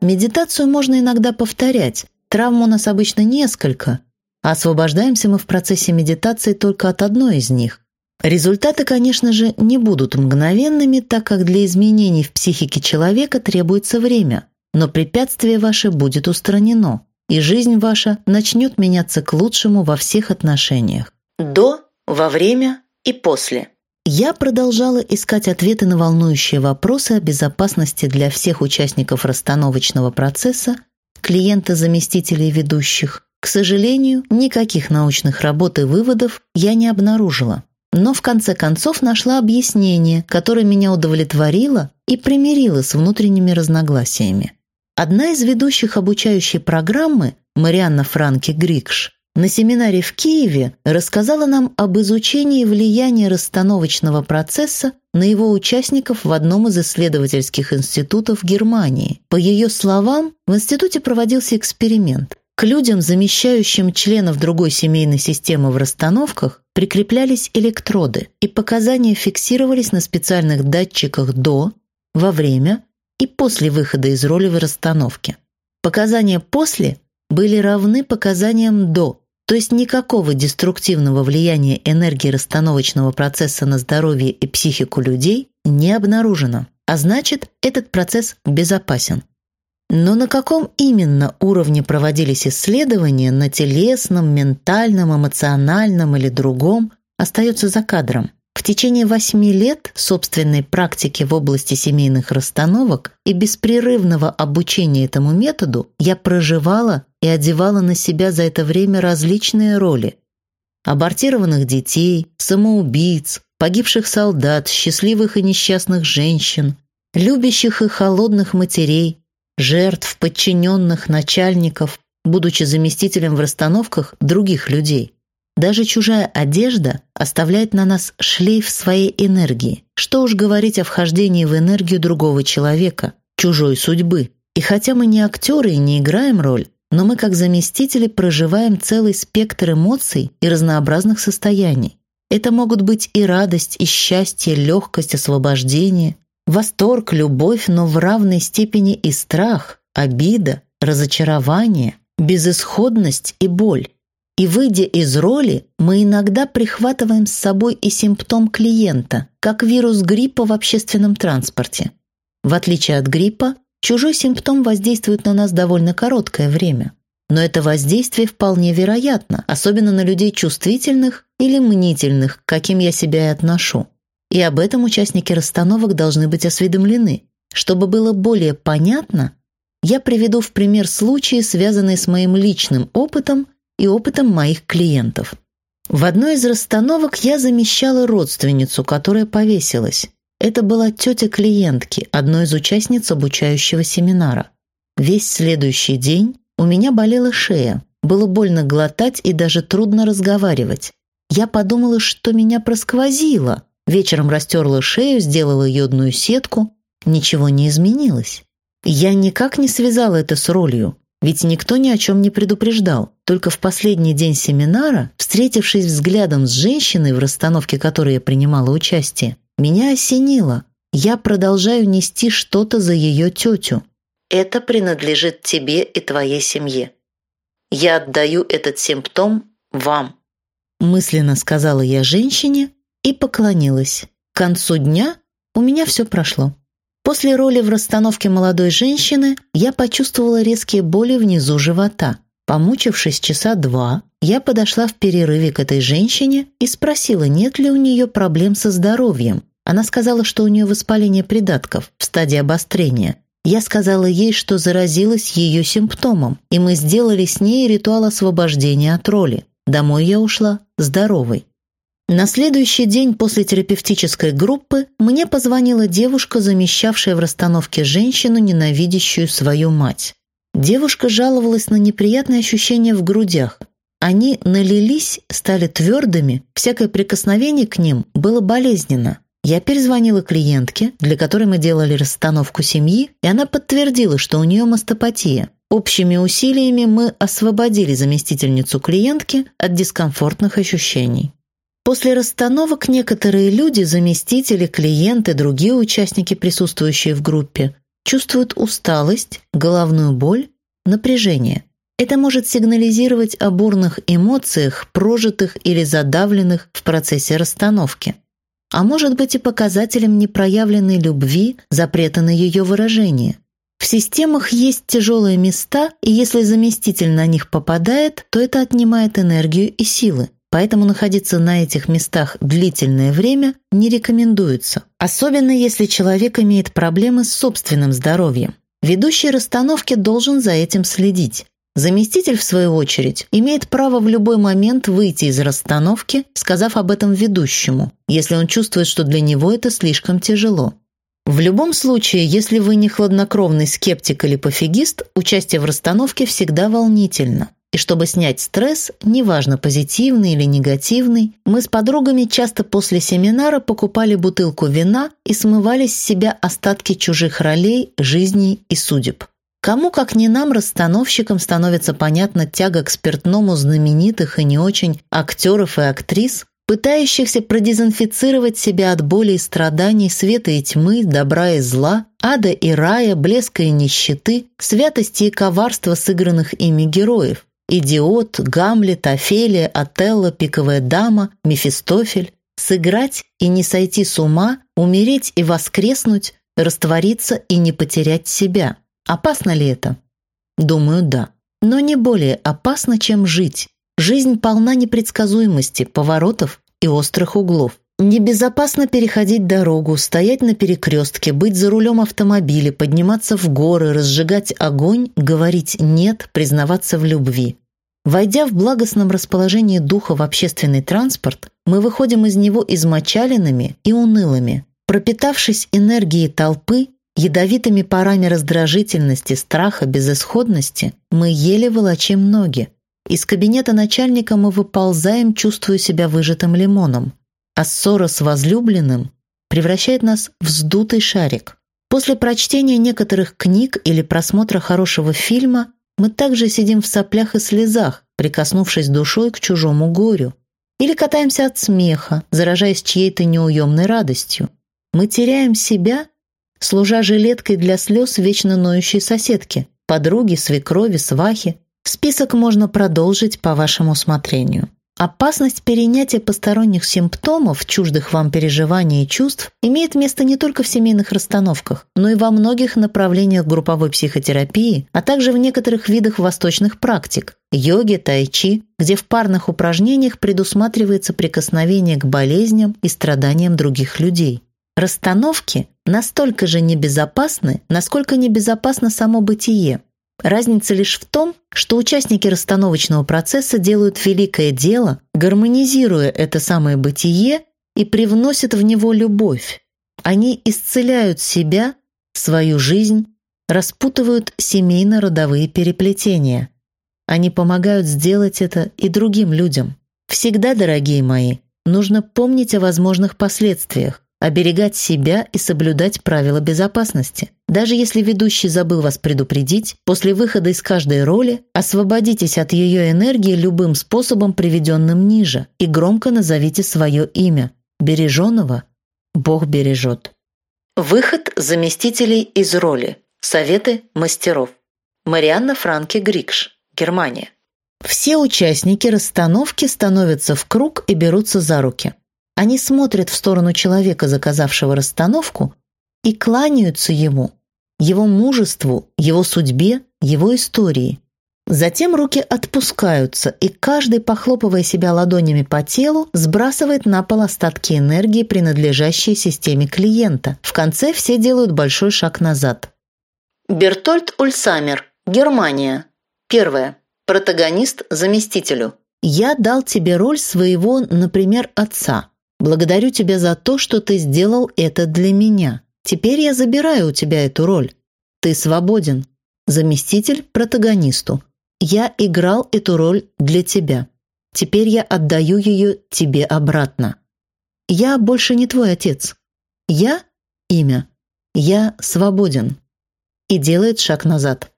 Медитацию можно иногда повторять. Травм у нас обычно несколько, освобождаемся мы в процессе медитации только от одной из них. Результаты, конечно же, не будут мгновенными, так как для изменений в психике человека требуется время, но препятствие ваше будет устранено, и жизнь ваша начнет меняться к лучшему во всех отношениях. До, во время и после. Я продолжала искать ответы на волнующие вопросы о безопасности для всех участников расстановочного процесса, клиента, заместителей ведущих. К сожалению, никаких научных работ и выводов я не обнаружила но в конце концов нашла объяснение, которое меня удовлетворило и примирило с внутренними разногласиями. Одна из ведущих обучающей программы, Марианна Франки Грикш, на семинаре в Киеве рассказала нам об изучении влияния расстановочного процесса на его участников в одном из исследовательских институтов Германии. По ее словам, в институте проводился эксперимент. К людям, замещающим членов другой семейной системы в расстановках, прикреплялись электроды, и показания фиксировались на специальных датчиках до, во время и после выхода из ролевой расстановки. Показания «после» были равны показаниям «до», то есть никакого деструктивного влияния энергии расстановочного процесса на здоровье и психику людей не обнаружено, а значит, этот процесс безопасен. Но на каком именно уровне проводились исследования, на телесном, ментальном, эмоциональном или другом, остается за кадром. В течение восьми лет собственной практики в области семейных расстановок и беспрерывного обучения этому методу я проживала и одевала на себя за это время различные роли. Абортированных детей, самоубийц, погибших солдат, счастливых и несчастных женщин, любящих и холодных матерей, жертв, подчиненных, начальников, будучи заместителем в расстановках других людей. Даже чужая одежда оставляет на нас шлейф своей энергии. Что уж говорить о вхождении в энергию другого человека, чужой судьбы. И хотя мы не актеры и не играем роль, но мы как заместители проживаем целый спектр эмоций и разнообразных состояний. Это могут быть и радость, и счастье, легкость, освобождение, Восторг, любовь, но в равной степени и страх, обида, разочарование, безысходность и боль. И выйдя из роли, мы иногда прихватываем с собой и симптом клиента, как вирус гриппа в общественном транспорте. В отличие от гриппа, чужой симптом воздействует на нас довольно короткое время. Но это воздействие вполне вероятно, особенно на людей чувствительных или мнительных, к каким я себя и отношу. И об этом участники расстановок должны быть осведомлены. Чтобы было более понятно, я приведу в пример случаи, связанные с моим личным опытом и опытом моих клиентов. В одной из расстановок я замещала родственницу, которая повесилась. Это была тетя клиентки, одной из участниц обучающего семинара. Весь следующий день у меня болела шея, было больно глотать и даже трудно разговаривать. Я подумала, что меня просквозило. Вечером растерла шею, сделала йодную сетку. Ничего не изменилось. Я никак не связала это с ролью, ведь никто ни о чем не предупреждал. Только в последний день семинара, встретившись взглядом с женщиной, в расстановке которой я принимала участие, меня осенило. Я продолжаю нести что-то за ее тетю. Это принадлежит тебе и твоей семье. Я отдаю этот симптом вам. Мысленно сказала я женщине и поклонилась. К концу дня у меня все прошло. После роли в расстановке молодой женщины я почувствовала резкие боли внизу живота. Помучившись часа два, я подошла в перерыве к этой женщине и спросила, нет ли у нее проблем со здоровьем. Она сказала, что у нее воспаление придатков в стадии обострения. Я сказала ей, что заразилась ее симптомом, и мы сделали с ней ритуал освобождения от роли. Домой я ушла здоровой. На следующий день после терапевтической группы мне позвонила девушка, замещавшая в расстановке женщину, ненавидящую свою мать. Девушка жаловалась на неприятные ощущения в грудях. Они налились, стали твердыми, всякое прикосновение к ним было болезненно. Я перезвонила клиентке, для которой мы делали расстановку семьи, и она подтвердила, что у нее мастопатия. Общими усилиями мы освободили заместительницу клиентки от дискомфортных ощущений. После расстановок некоторые люди, заместители, клиенты, другие участники, присутствующие в группе, чувствуют усталость, головную боль, напряжение. Это может сигнализировать о бурных эмоциях, прожитых или задавленных в процессе расстановки. А может быть и показателем непроявленной любви, запрета на ее выражение. В системах есть тяжелые места, и если заместитель на них попадает, то это отнимает энергию и силы. Поэтому находиться на этих местах длительное время не рекомендуется, особенно если человек имеет проблемы с собственным здоровьем. Ведущий расстановки должен за этим следить. Заместитель, в свою очередь, имеет право в любой момент выйти из расстановки, сказав об этом ведущему, если он чувствует, что для него это слишком тяжело. В любом случае, если вы не хладнокровный скептик или пофигист, участие в расстановке всегда волнительно. И чтобы снять стресс, неважно позитивный или негативный, мы с подругами часто после семинара покупали бутылку вина и смывали с себя остатки чужих ролей, жизней и судеб. Кому, как не нам, расстановщикам, становится понятна тяга к спиртному знаменитых и не очень актеров и актрис, пытающихся продезинфицировать себя от боли и страданий, света и тьмы, добра и зла, ада и рая, блеска и нищеты, святости и коварства сыгранных ими героев. Идиот, Гамлет, Офелия, Отелло, Пиковая дама, Мефистофель. Сыграть и не сойти с ума, умереть и воскреснуть, раствориться и не потерять себя. Опасно ли это? Думаю, да. Но не более опасно, чем жить. Жизнь полна непредсказуемости, поворотов и острых углов. Небезопасно переходить дорогу, стоять на перекрестке, быть за рулем автомобиля, подниматься в горы, разжигать огонь, говорить «нет», признаваться в любви. Войдя в благостном расположении духа в общественный транспорт, мы выходим из него измочаленными и унылыми. Пропитавшись энергией толпы, ядовитыми парами раздражительности, страха, безысходности, мы еле волочим ноги. Из кабинета начальника мы выползаем, чувствуя себя выжатым лимоном а ссора с возлюбленным превращает нас в вздутый шарик. После прочтения некоторых книг или просмотра хорошего фильма мы также сидим в соплях и слезах, прикоснувшись душой к чужому горю. Или катаемся от смеха, заражаясь чьей-то неуемной радостью. Мы теряем себя, служа жилеткой для слез вечно ноющей соседки, подруги, свекрови, свахи. Список можно продолжить по вашему усмотрению. Опасность перенятия посторонних симптомов, чуждых вам переживаний и чувств, имеет место не только в семейных расстановках, но и во многих направлениях групповой психотерапии, а также в некоторых видах восточных практик – йоге, тайчи, где в парных упражнениях предусматривается прикосновение к болезням и страданиям других людей. Расстановки настолько же небезопасны, насколько небезопасно само бытие, Разница лишь в том, что участники расстановочного процесса делают великое дело, гармонизируя это самое бытие и привносят в него любовь. Они исцеляют себя, свою жизнь, распутывают семейно-родовые переплетения. Они помогают сделать это и другим людям. Всегда, дорогие мои, нужно помнить о возможных последствиях оберегать себя и соблюдать правила безопасности. Даже если ведущий забыл вас предупредить, после выхода из каждой роли освободитесь от ее энергии любым способом, приведенным ниже, и громко назовите свое имя. Береженого Бог бережет. Выход заместителей из роли. Советы мастеров. Марианна Франке Грикш, Германия. Все участники расстановки становятся в круг и берутся за руки. Они смотрят в сторону человека, заказавшего расстановку, и кланяются ему, его мужеству, его судьбе, его истории. Затем руки отпускаются, и каждый, похлопывая себя ладонями по телу, сбрасывает на пол остатки энергии, принадлежащие системе клиента. В конце все делают большой шаг назад. Бертольд Ульсамер, Германия. Первое. Протагонист заместителю. «Я дал тебе роль своего, например, отца. Благодарю тебя за то, что ты сделал это для меня. Теперь я забираю у тебя эту роль. Ты свободен. Заместитель протагонисту. Я играл эту роль для тебя. Теперь я отдаю ее тебе обратно. Я больше не твой отец. Я – имя. Я свободен. И делает шаг назад.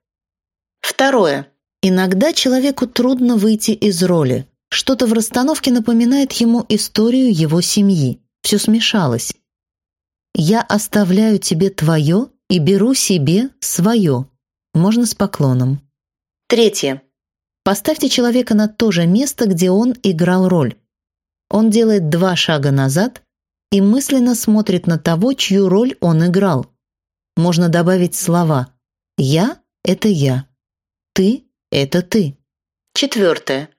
Второе. Иногда человеку трудно выйти из роли – что-то в расстановке напоминает ему историю его семьи. Все смешалось. «Я оставляю тебе твое и беру себе свое». Можно с поклоном. Третье. Поставьте человека на то же место, где он играл роль. Он делает два шага назад и мысленно смотрит на того, чью роль он играл. Можно добавить слова «Я – это я», «Ты – это ты». Четвертое.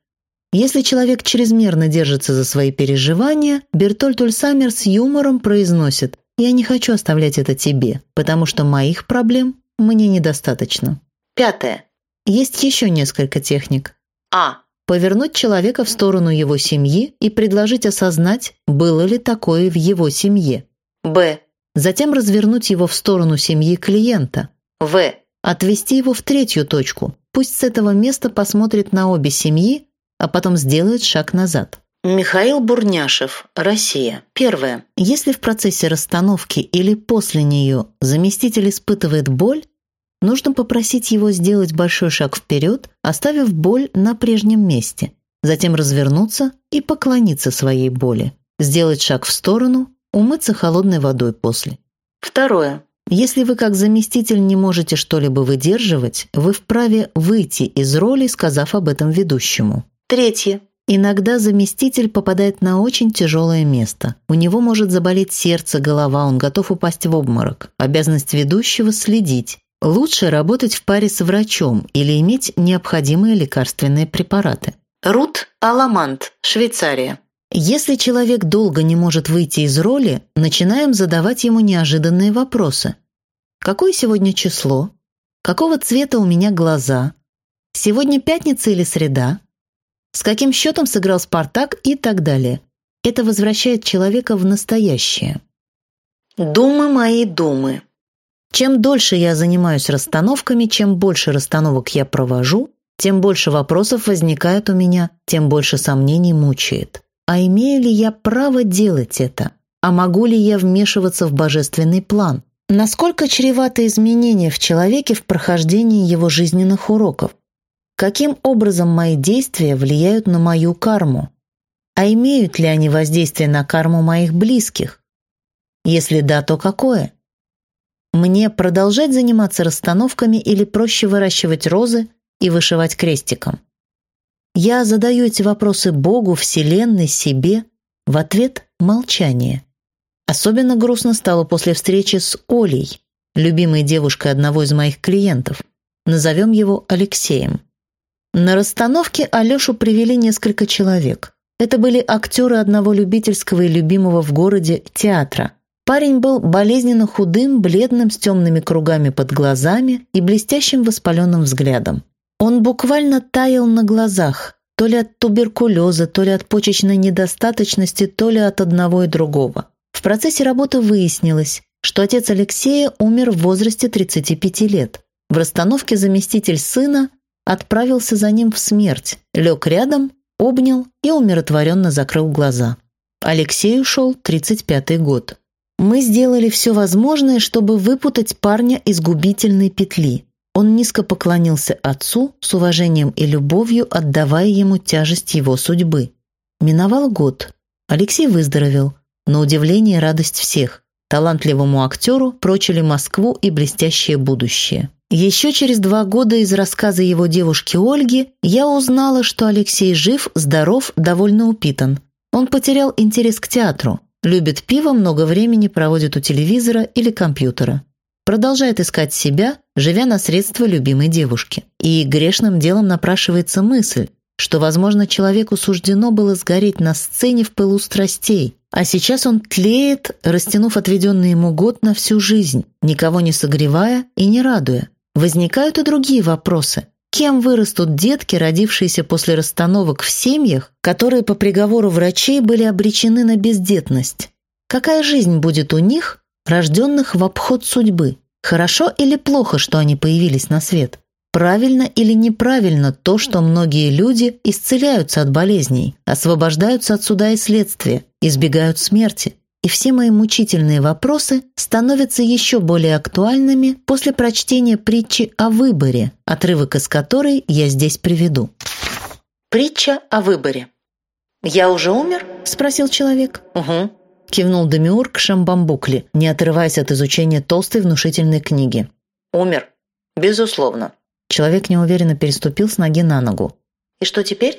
Если человек чрезмерно держится за свои переживания, Бертольд Ульсамер с юмором произносит «Я не хочу оставлять это тебе, потому что моих проблем мне недостаточно». Пятое. Есть еще несколько техник. А. Повернуть человека в сторону его семьи и предложить осознать, было ли такое в его семье. Б. Затем развернуть его в сторону семьи клиента. В. Отвести его в третью точку. Пусть с этого места посмотрит на обе семьи а потом сделает шаг назад. Михаил Бурняшев, Россия. Первое. Если в процессе расстановки или после нее заместитель испытывает боль, нужно попросить его сделать большой шаг вперед, оставив боль на прежнем месте, затем развернуться и поклониться своей боли, сделать шаг в сторону, умыться холодной водой после. Второе. Если вы как заместитель не можете что-либо выдерживать, вы вправе выйти из роли, сказав об этом ведущему. Третье. Иногда заместитель попадает на очень тяжелое место. У него может заболеть сердце, голова, он готов упасть в обморок. Обязанность ведущего – следить. Лучше работать в паре с врачом или иметь необходимые лекарственные препараты. Рут Аламант, Швейцария. Если человек долго не может выйти из роли, начинаем задавать ему неожиданные вопросы. Какое сегодня число? Какого цвета у меня глаза? Сегодня пятница или среда? С каким счетом сыграл «Спартак» и так далее. Это возвращает человека в настоящее. Думы мои думы. Чем дольше я занимаюсь расстановками, чем больше расстановок я провожу, тем больше вопросов возникает у меня, тем больше сомнений мучает. А имею ли я право делать это? А могу ли я вмешиваться в божественный план? Насколько чреваты изменения в человеке в прохождении его жизненных уроков? Каким образом мои действия влияют на мою карму? А имеют ли они воздействие на карму моих близких? Если да, то какое? Мне продолжать заниматься расстановками или проще выращивать розы и вышивать крестиком? Я задаю эти вопросы Богу, Вселенной, себе. В ответ – молчание. Особенно грустно стало после встречи с Олей, любимой девушкой одного из моих клиентов. Назовем его Алексеем. На расстановке Алешу привели несколько человек. Это были актеры одного любительского и любимого в городе театра. Парень был болезненно худым, бледным, с темными кругами под глазами и блестящим воспаленным взглядом. Он буквально таял на глазах, то ли от туберкулеза, то ли от почечной недостаточности, то ли от одного и другого. В процессе работы выяснилось, что отец Алексея умер в возрасте 35 лет. В расстановке заместитель сына отправился за ним в смерть, лег рядом, обнял и умиротворенно закрыл глаза. Алексею шел 35-й год. Мы сделали все возможное, чтобы выпутать парня из губительной петли. Он низко поклонился отцу, с уважением и любовью отдавая ему тяжесть его судьбы. Миновал год. Алексей выздоровел. На удивление радость всех. Талантливому актеру прочили Москву и блестящее будущее. Еще через два года из рассказа его девушки Ольги я узнала, что Алексей жив, здоров, довольно упитан. Он потерял интерес к театру, любит пиво, много времени проводит у телевизора или компьютера продолжает искать себя, живя на средства любимой девушки. И грешным делом напрашивается мысль, что, возможно, человеку суждено было сгореть на сцене в пылу страстей, а сейчас он тлеет, растянув отведенный ему год на всю жизнь, никого не согревая и не радуя. Возникают и другие вопросы. Кем вырастут детки, родившиеся после расстановок в семьях, которые по приговору врачей были обречены на бездетность? Какая жизнь будет у них, рожденных в обход судьбы. Хорошо или плохо, что они появились на свет? Правильно или неправильно то, что многие люди исцеляются от болезней, освобождаются от суда и следствия, избегают смерти? И все мои мучительные вопросы становятся еще более актуальными после прочтения притчи о выборе, отрывок из которой я здесь приведу. Притча о выборе. «Я уже умер?» – спросил человек. «Угу кивнул Демиург Шамбамбукли, не отрываясь от изучения толстой внушительной книги. «Умер. Безусловно». Человек неуверенно переступил с ноги на ногу. «И что теперь?»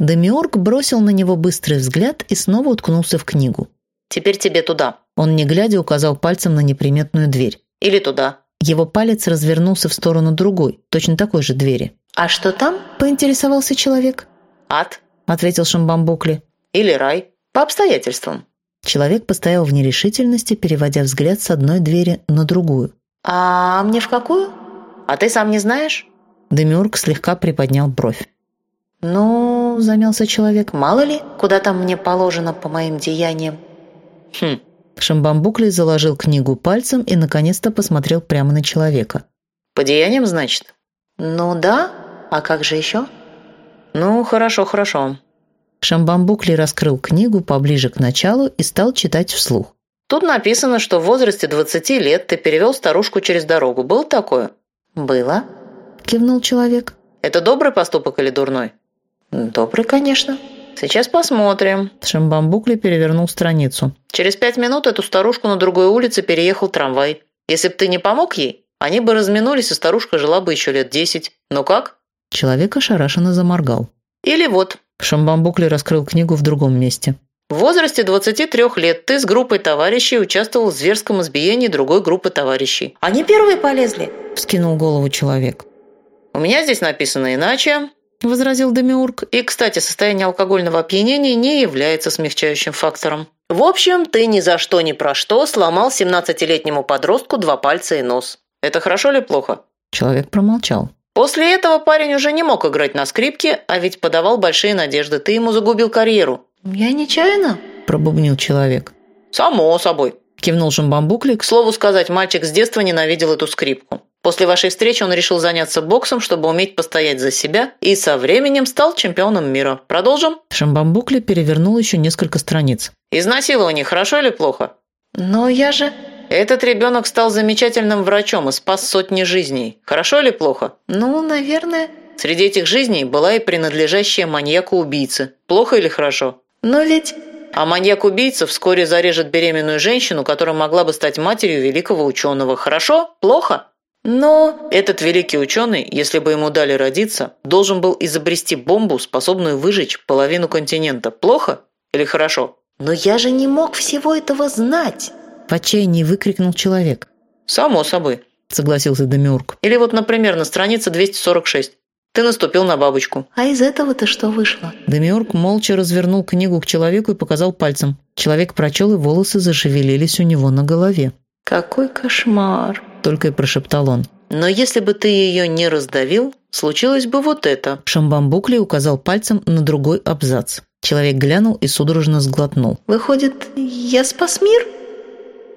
Демиург бросил на него быстрый взгляд и снова уткнулся в книгу. «Теперь тебе туда». Он, не глядя, указал пальцем на неприметную дверь. «Или туда». Его палец развернулся в сторону другой, точно такой же двери. «А что там?» – поинтересовался человек. «Ад», – ответил Шамбамбукли. «Или рай. По обстоятельствам». Человек постоял в нерешительности, переводя взгляд с одной двери на другую. «А мне в какую? А ты сам не знаешь?» Демиург слегка приподнял бровь. «Ну, — замялся человек, — мало ли, куда там мне положено по моим деяниям?» «Хм». Шамбамбукли заложил книгу пальцем и наконец-то посмотрел прямо на человека. «По деяниям, значит?» «Ну да. А как же еще?» «Ну, хорошо, хорошо. Шамбамбукли раскрыл книгу поближе к началу и стал читать вслух. «Тут написано, что в возрасте 20 лет ты перевел старушку через дорогу. Было такое?» «Было», – кивнул человек. «Это добрый поступок или дурной?» «Добрый, конечно». «Сейчас посмотрим». Шамбамбукли перевернул страницу. «Через пять минут эту старушку на другой улице переехал трамвай. Если бы ты не помог ей, они бы разминулись, и старушка жила бы еще лет десять. Ну как?» Человек ошарашенно заморгал. «Или вот, Шамбамбукли раскрыл книгу в другом месте. В возрасте 23 лет ты с группой товарищей участвовал в зверском избиении другой группы товарищей. Они первые полезли, вскинул голову человек. У меня здесь написано иначе, возразил Демиург. И, кстати, состояние алкогольного опьянения не является смягчающим фактором. В общем, ты ни за что ни про что сломал 17-летнему подростку два пальца и нос. Это хорошо или плохо? Человек промолчал. После этого парень уже не мог играть на скрипке, а ведь подавал большие надежды. Ты ему загубил карьеру. «Я нечаянно?» – пробубнил человек. «Само собой», – кивнул Жумбамбукли. «К слову сказать, мальчик с детства ненавидел эту скрипку. После вашей встречи он решил заняться боксом, чтобы уметь постоять за себя, и со временем стал чемпионом мира. Продолжим?» Шамбамбукли перевернул еще несколько страниц. «Изнасилование хорошо или плохо?» «Но я же...» Этот ребенок стал замечательным врачом и спас сотни жизней. Хорошо или плохо? Ну, наверное. Среди этих жизней была и принадлежащая маньяку-убийце. Плохо или хорошо? Но ведь... А маньяк-убийца вскоре зарежет беременную женщину, которая могла бы стать матерью великого ученого. Хорошо? Плохо? Но этот великий ученый, если бы ему дали родиться, должен был изобрести бомбу, способную выжечь половину континента. Плохо или хорошо? «Но я же не мог всего этого знать!» В отчаянии выкрикнул человек. «Само собой», — согласился Демиург. «Или вот, например, на странице 246. Ты наступил на бабочку». «А из этого-то что вышло?» Демиург молча развернул книгу к человеку и показал пальцем. Человек прочел, и волосы зашевелились у него на голове. «Какой кошмар!» – только и прошептал он. «Но если бы ты ее не раздавил, случилось бы вот это». Шамбамбукли указал пальцем на другой абзац. Человек глянул и судорожно сглотнул. «Выходит, я спас мир?»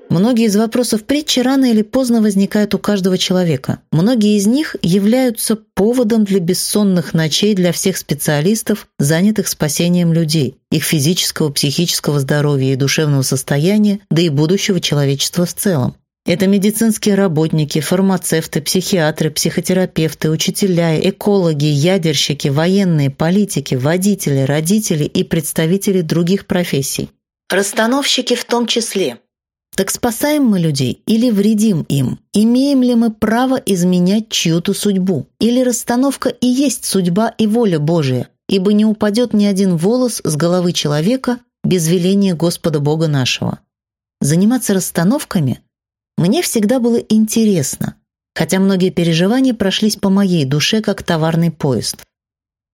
Многие из вопросов притчи рано или поздно возникают у каждого человека. Многие из них являются поводом для бессонных ночей для всех специалистов, занятых спасением людей, их физического, психического здоровья и душевного состояния, да и будущего человечества в целом. Это медицинские работники, фармацевты, психиатры, психотерапевты, учителя, экологи, ядерщики, военные, политики, водители, родители и представители других профессий. Расстановщики в том числе. Так спасаем мы людей или вредим им? Имеем ли мы право изменять чью-то судьбу? Или расстановка и есть судьба и воля Божия? Ибо не упадет ни один волос с головы человека без веления Господа Бога нашего. Заниматься расстановками – мне всегда было интересно, хотя многие переживания прошлись по моей душе, как товарный поезд.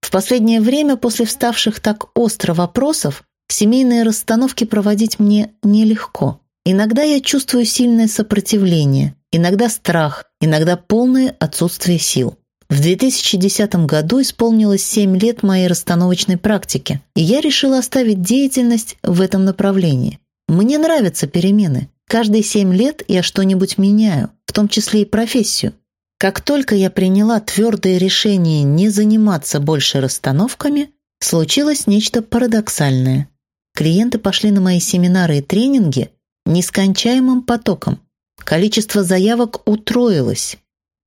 В последнее время, после вставших так остро вопросов, семейные расстановки проводить мне нелегко. Иногда я чувствую сильное сопротивление, иногда страх, иногда полное отсутствие сил. В 2010 году исполнилось 7 лет моей расстановочной практики, и я решила оставить деятельность в этом направлении. Мне нравятся перемены. Каждые семь лет я что-нибудь меняю, в том числе и профессию. Как только я приняла твердое решение не заниматься больше расстановками, случилось нечто парадоксальное. Клиенты пошли на мои семинары и тренинги нескончаемым потоком. Количество заявок утроилось.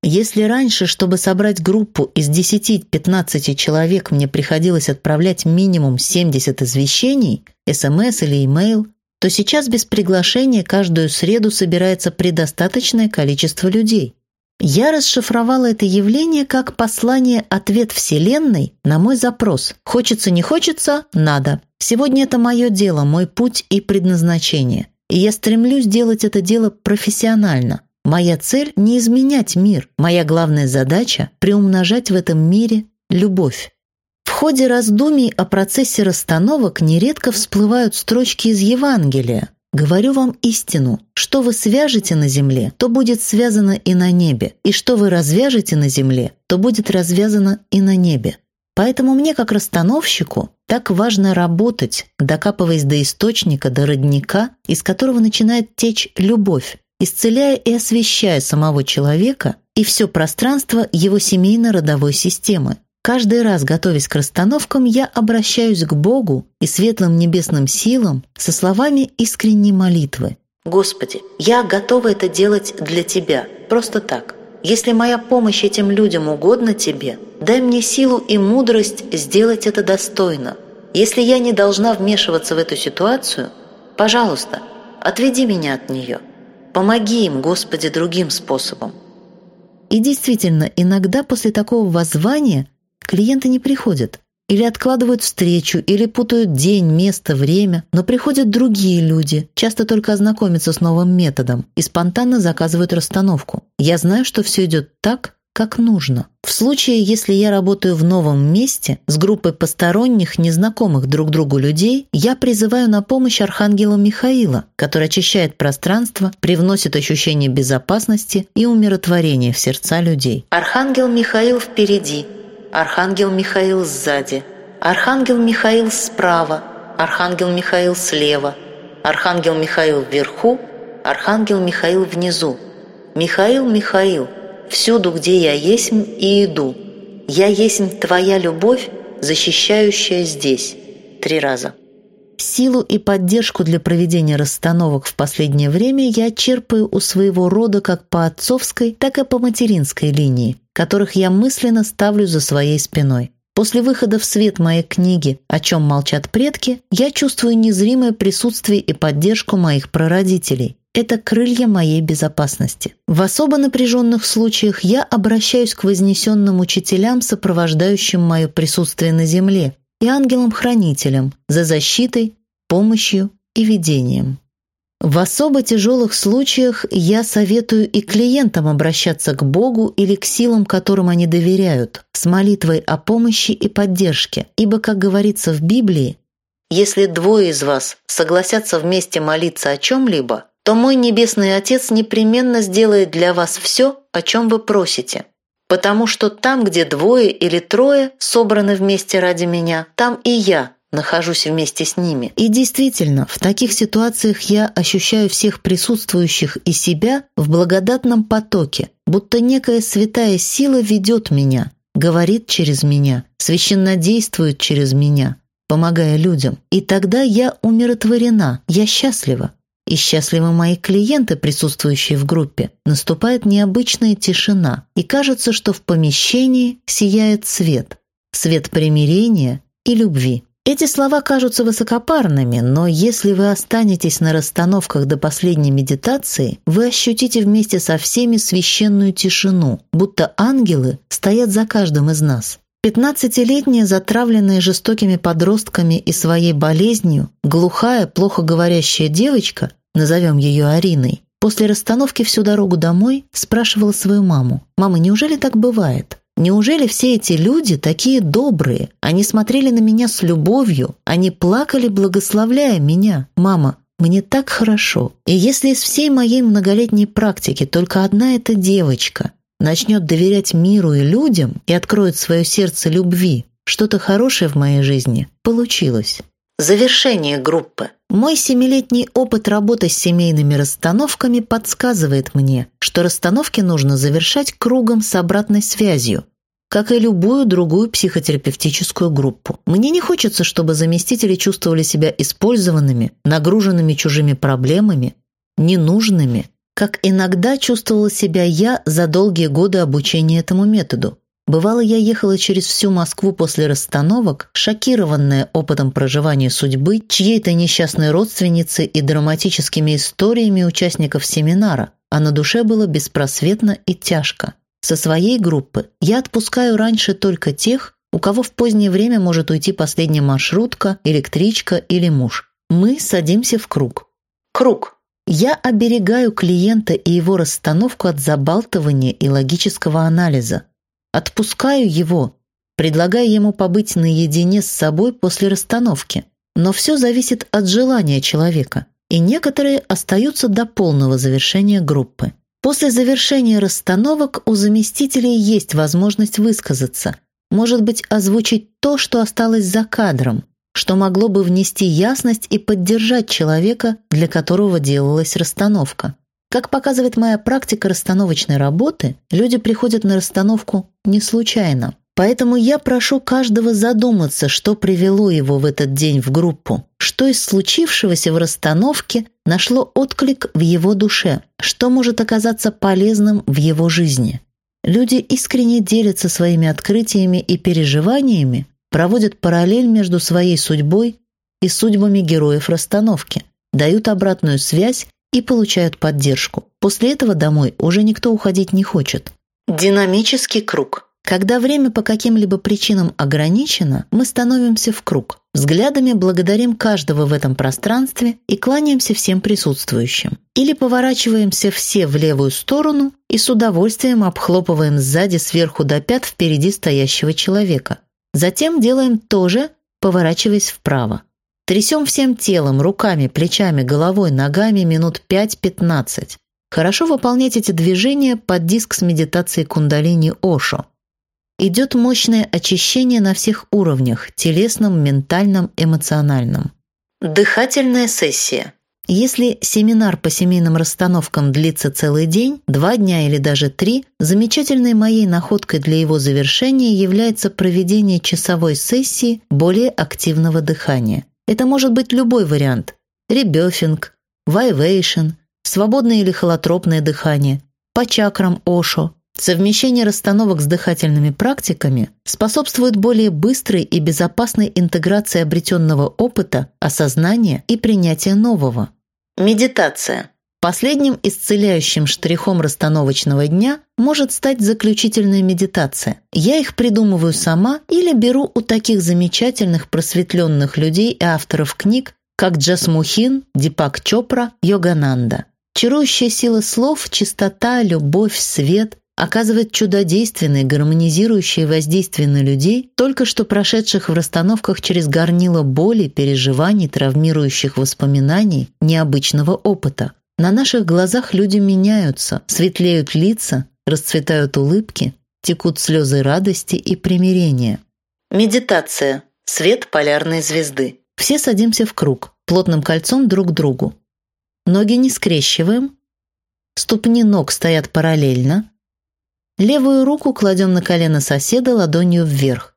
Если раньше, чтобы собрать группу из 10-15 человек, мне приходилось отправлять минимум 70 извещений, смс или имейл, то сейчас без приглашения каждую среду собирается предостаточное количество людей. Я расшифровала это явление как послание-ответ Вселенной на мой запрос. Хочется, не хочется – надо. Сегодня это мое дело, мой путь и предназначение. И я стремлюсь делать это дело профессионально. Моя цель – не изменять мир. Моя главная задача – приумножать в этом мире любовь. Ходе раздумий о процессе расстановок нередко всплывают строчки из Евангелия. «Говорю вам истину, что вы свяжете на земле, то будет связано и на небе, и что вы развяжете на земле, то будет развязано и на небе». Поэтому мне, как расстановщику, так важно работать, докапываясь до источника, до родника, из которого начинает течь любовь, исцеляя и освещая самого человека и все пространство его семейно-родовой системы, Каждый раз, готовясь к расстановкам, я обращаюсь к Богу и светлым небесным силам со словами искренней молитвы. «Господи, я готова это делать для Тебя, просто так. Если моя помощь этим людям угодна Тебе, дай мне силу и мудрость сделать это достойно. Если я не должна вмешиваться в эту ситуацию, пожалуйста, отведи меня от нее. Помоги им, Господи, другим способом». И действительно, иногда после такого воззвания Клиенты не приходят. Или откладывают встречу, или путают день, место, время. Но приходят другие люди, часто только ознакомиться с новым методом, и спонтанно заказывают расстановку. Я знаю, что все идет так, как нужно. В случае, если я работаю в новом месте с группой посторонних, незнакомых друг другу людей, я призываю на помощь Архангела Михаила, который очищает пространство, привносит ощущение безопасности и умиротворения в сердца людей. Архангел Михаил впереди, Архангел Михаил сзади, Архангел Михаил справа, Архангел Михаил слева, Архангел Михаил вверху, Архангел Михаил внизу. Михаил, Михаил, всюду, где я есть и иду. Я есть твоя любовь, защищающая здесь. Три раза. Силу и поддержку для проведения расстановок в последнее время я черпаю у своего рода как по отцовской, так и по материнской линии, которых я мысленно ставлю за своей спиной. После выхода в свет моей книги «О чем молчат предки» я чувствую незримое присутствие и поддержку моих прародителей. это крылья моей безопасности. В особо напряженных случаях я обращаюсь к вознесенным учителям, сопровождающим мое присутствие на земле, и ангелам-хранителям за защитой, помощью и ведением. В особо тяжелых случаях я советую и клиентам обращаться к Богу или к силам, которым они доверяют, с молитвой о помощи и поддержке, ибо, как говорится в Библии, «Если двое из вас согласятся вместе молиться о чем-либо, то мой Небесный Отец непременно сделает для вас все, о чем вы просите. Потому что там, где двое или трое собраны вместе ради меня, там и я нахожусь вместе с ними. И действительно, в таких ситуациях я ощущаю всех присутствующих и себя в благодатном потоке, будто некая святая сила ведет меня, говорит через меня, священно действует через меня, помогая людям. И тогда я умиротворена, я счастлива. И счастливы мои клиенты, присутствующие в группе. Наступает необычная тишина, и кажется, что в помещении сияет свет. Свет примирения и любви. Эти слова кажутся высокопарными, но если вы останетесь на расстановках до последней медитации, вы ощутите вместе со всеми священную тишину, будто ангелы стоят за каждым из нас. Пятнадцатилетняя, затравленная жестокими подростками и своей болезнью, глухая, плохо говорящая девочка, назовем ее Ариной, после расстановки всю дорогу домой спрашивала свою маму, «Мама, неужели так бывает?» Неужели все эти люди такие добрые? Они смотрели на меня с любовью, они плакали, благословляя меня. Мама, мне так хорошо. И если из всей моей многолетней практики только одна эта девочка начнет доверять миру и людям и откроет свое сердце любви, что-то хорошее в моей жизни получилось. Завершение группы. Мой семилетний опыт работы с семейными расстановками подсказывает мне, что расстановки нужно завершать кругом с обратной связью, как и любую другую психотерапевтическую группу. Мне не хочется, чтобы заместители чувствовали себя использованными, нагруженными чужими проблемами, ненужными, как иногда чувствовала себя я за долгие годы обучения этому методу. Бывало, я ехала через всю Москву после расстановок, шокированная опытом проживания судьбы чьей-то несчастной родственницы и драматическими историями участников семинара, а на душе было беспросветно и тяжко. Со своей группы я отпускаю раньше только тех, у кого в позднее время может уйти последняя маршрутка, электричка или муж. Мы садимся в круг. Круг. Я оберегаю клиента и его расстановку от забалтывания и логического анализа. Отпускаю его, предлагая ему побыть наедине с собой после расстановки. Но все зависит от желания человека, и некоторые остаются до полного завершения группы. После завершения расстановок у заместителей есть возможность высказаться, может быть, озвучить то, что осталось за кадром, что могло бы внести ясность и поддержать человека, для которого делалась расстановка. Как показывает моя практика расстановочной работы, люди приходят на расстановку не случайно. Поэтому я прошу каждого задуматься, что привело его в этот день в группу, что из случившегося в расстановке нашло отклик в его душе, что может оказаться полезным в его жизни. Люди искренне делятся своими открытиями и переживаниями, проводят параллель между своей судьбой и судьбами героев расстановки, дают обратную связь и получают поддержку. После этого домой уже никто уходить не хочет. Динамический круг. Когда время по каким-либо причинам ограничено, мы становимся в круг. Взглядами благодарим каждого в этом пространстве и кланяемся всем присутствующим. Или поворачиваемся все в левую сторону и с удовольствием обхлопываем сзади сверху до пят впереди стоящего человека. Затем делаем то же, поворачиваясь вправо. Трясем всем телом, руками, плечами, головой, ногами минут 5-15. Хорошо выполнять эти движения под диск с медитацией кундалини Ошо. Идет мощное очищение на всех уровнях – телесном, ментальном, эмоциональном. Дыхательная сессия. Если семинар по семейным расстановкам длится целый день, два дня или даже три, замечательной моей находкой для его завершения является проведение часовой сессии более активного дыхания – это может быть любой вариант. Ребёфинг, вайвейшн, свободное или холотропное дыхание, по чакрам Ошо. Совмещение расстановок с дыхательными практиками способствует более быстрой и безопасной интеграции обретенного опыта, осознания и принятия нового. Медитация. Последним исцеляющим штрихом расстановочного дня может стать заключительная медитация. Я их придумываю сама или беру у таких замечательных просветленных людей и авторов книг, как Джасмухин, Дипак Чопра, Йогананда. Чарующая сила слов, чистота, любовь, свет оказывает чудодейственное гармонизирующее воздействие на людей, только что прошедших в расстановках через горнило боли, переживаний, травмирующих воспоминаний, необычного опыта. На наших глазах люди меняются, светлеют лица, расцветают улыбки, текут слезы радости и примирения. Медитация. Свет полярной звезды. Все садимся в круг, плотным кольцом друг к другу. Ноги не скрещиваем. Ступни ног стоят параллельно. Левую руку кладем на колено соседа ладонью вверх.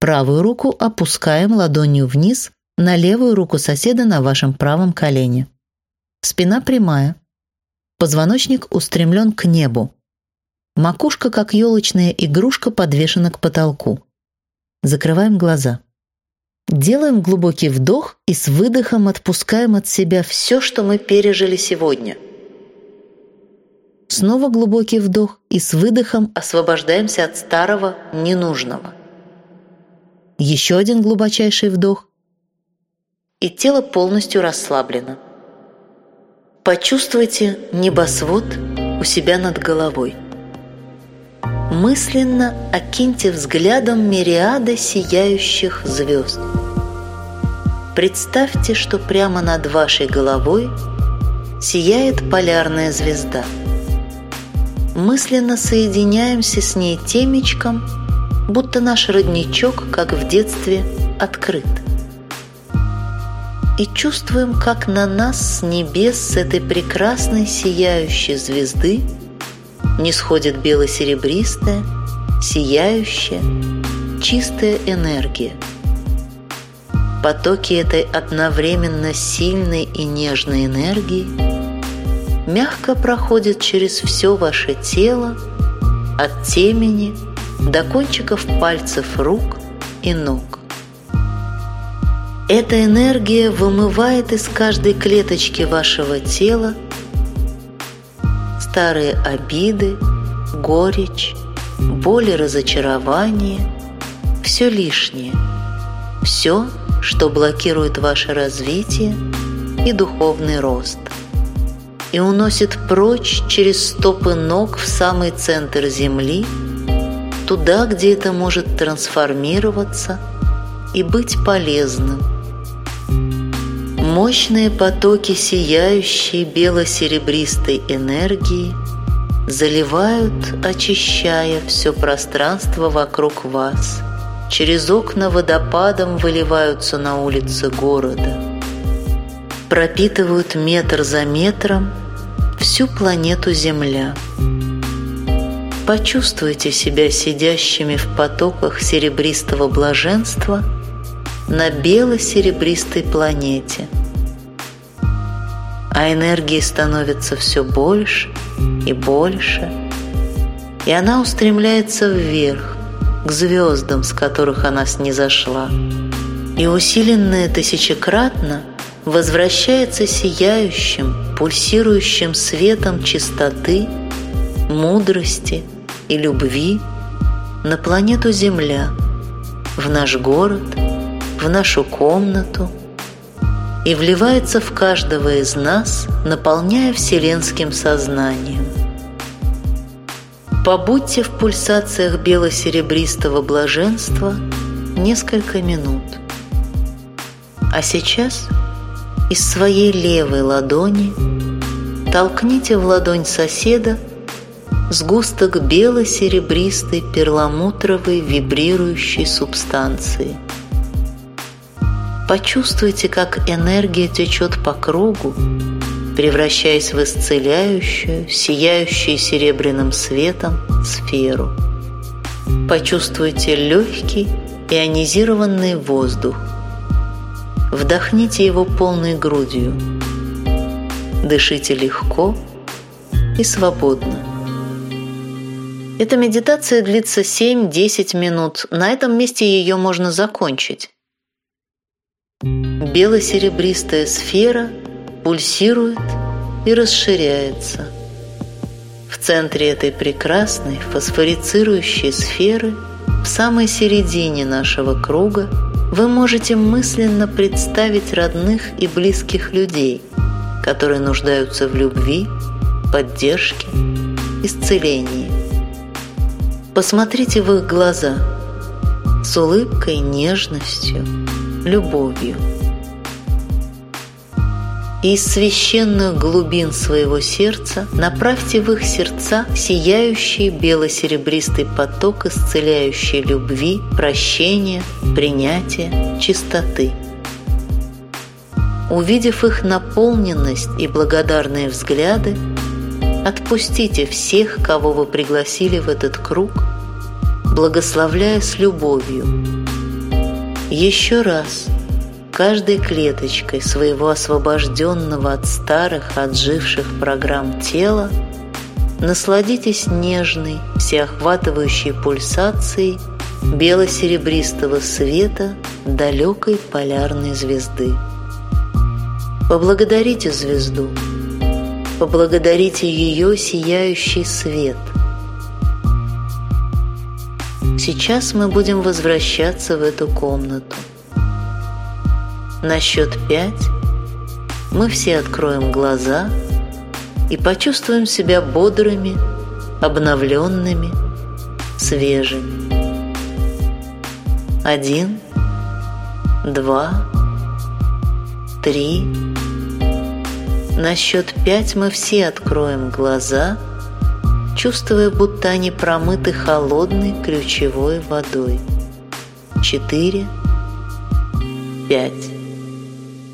Правую руку опускаем ладонью вниз на левую руку соседа на вашем правом колене. Спина прямая. Позвоночник устремлен к небу. Макушка, как елочная игрушка, подвешена к потолку. Закрываем глаза. Делаем глубокий вдох и с выдохом отпускаем от себя все, что мы пережили сегодня – Снова глубокий вдох и с выдохом освобождаемся от старого, ненужного. Еще один глубочайший вдох. И тело полностью расслаблено. Почувствуйте небосвод у себя над головой. Мысленно окиньте взглядом мириады сияющих звезд. Представьте, что прямо над вашей головой сияет полярная звезда – мысленно соединяемся с ней темечком, будто наш родничок, как в детстве, открыт. И чувствуем, как на нас с небес с этой прекрасной сияющей звезды не сходит бело-серебристая, сияющая, чистая энергия. Потоки этой одновременно сильной и нежной энергии – мягко проходит через все ваше тело, от темени до кончиков пальцев рук и ног. Эта энергия вымывает из каждой клеточки вашего тела старые обиды, горечь, боли, разочарование, все лишнее, все, что блокирует ваше развитие и духовный рост и уносит прочь через стопы ног в самый центр земли, туда, где это может трансформироваться и быть полезным. Мощные потоки сияющей бело-серебристой энергии заливают, очищая все пространство вокруг вас. Через окна водопадом выливаются на улицы города. Пропитывают метр за метром всю планету Земля. Почувствуйте себя сидящими в потоках серебристого блаженства на бело-серебристой планете. А энергии становится все больше и больше, и она устремляется вверх, к звездам, с которых она снизошла. И усиленная тысячекратно возвращается сияющим, пульсирующим светом чистоты, мудрости и любви на планету Земля, в наш город, в нашу комнату и вливается в каждого из нас, наполняя вселенским сознанием. Побудьте в пульсациях бело-серебристого блаженства несколько минут. А сейчас – из своей левой ладони толкните в ладонь соседа сгусток бело-серебристой перламутровой вибрирующей субстанции. Почувствуйте, как энергия течет по кругу, превращаясь в исцеляющую, сияющую серебряным светом сферу. Почувствуйте легкий ионизированный воздух, Вдохните его полной грудью. Дышите легко и свободно. Эта медитация длится 7-10 минут. На этом месте ее можно закончить. Бело-серебристая сфера пульсирует и расширяется. В центре этой прекрасной фосфорицирующей сферы, в самой середине нашего круга, вы можете мысленно представить родных и близких людей, которые нуждаются в любви, поддержке, исцелении. Посмотрите в их глаза с улыбкой, нежностью, любовью и из священных глубин своего сердца направьте в их сердца сияющий бело-серебристый поток исцеляющей любви, прощения, принятия, чистоты. Увидев их наполненность и благодарные взгляды, отпустите всех, кого вы пригласили в этот круг, благословляя с любовью. Еще раз – каждой клеточкой своего освобожденного от старых, отживших программ тела, насладитесь нежной, всеохватывающей пульсацией бело-серебристого света далекой полярной звезды. Поблагодарите звезду, поблагодарите ее сияющий свет. Сейчас мы будем возвращаться в эту комнату. На счет пять мы все откроем глаза и почувствуем себя бодрыми, обновленными, свежими. Один, два, три. На счет пять мы все откроем глаза, чувствуя, будто они промыты холодной ключевой водой. Четыре, пять.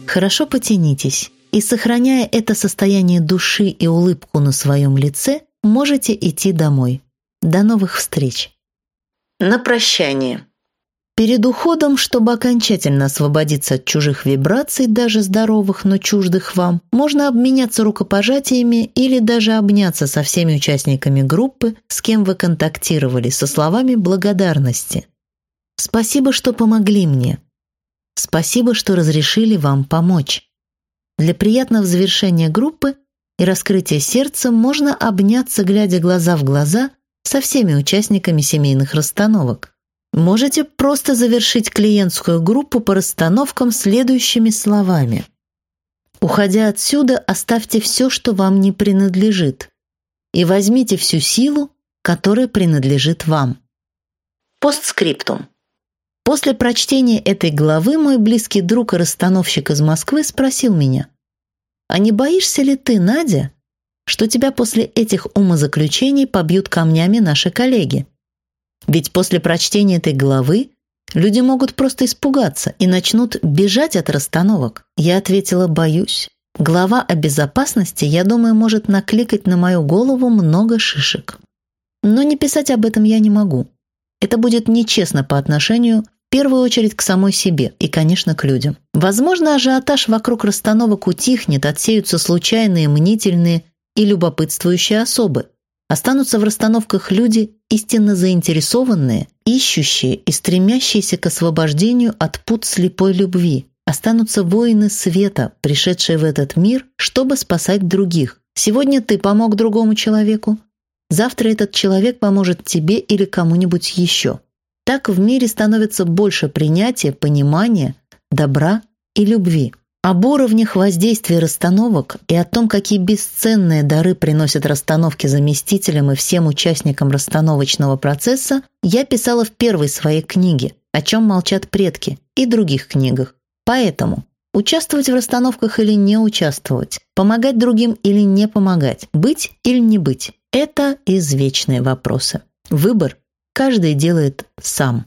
Хорошо потянитесь, и, сохраняя это состояние души и улыбку на своем лице, можете идти домой. До новых встреч. На прощание. Перед уходом, чтобы окончательно освободиться от чужих вибраций, даже здоровых, но чуждых вам, можно обменяться рукопожатиями или даже обняться со всеми участниками группы, с кем вы контактировали, со словами благодарности. «Спасибо, что помогли мне. Спасибо, что разрешили вам помочь. Для приятного завершения группы и раскрытия сердца можно обняться, глядя глаза в глаза, со всеми участниками семейных расстановок. Можете просто завершить клиентскую группу по расстановкам следующими словами. Уходя отсюда, оставьте все, что вам не принадлежит, и возьмите всю силу, которая принадлежит вам. Постскриптум. После прочтения этой главы мой близкий друг и расстановщик из Москвы спросил меня, «А не боишься ли ты, Надя, что тебя после этих умозаключений побьют камнями наши коллеги? Ведь после прочтения этой главы люди могут просто испугаться и начнут бежать от расстановок». Я ответила, «Боюсь». Глава о безопасности, я думаю, может накликать на мою голову много шишек. Но не писать об этом я не могу. Это будет нечестно по отношению первую очередь к самой себе и, конечно, к людям. Возможно, ажиотаж вокруг расстановок утихнет, отсеются случайные, мнительные и любопытствующие особы. Останутся в расстановках люди, истинно заинтересованные, ищущие и стремящиеся к освобождению от пут слепой любви. Останутся воины света, пришедшие в этот мир, чтобы спасать других. Сегодня ты помог другому человеку, завтра этот человек поможет тебе или кому-нибудь еще. Так в мире становится больше принятия, понимания, добра и любви. Об уровнях воздействия расстановок и о том, какие бесценные дары приносят расстановки заместителям и всем участникам расстановочного процесса, я писала в первой своей книге «О чем молчат предки» и других книгах. Поэтому участвовать в расстановках или не участвовать, помогать другим или не помогать, быть или не быть – это извечные вопросы. Выбор каждый делает сам.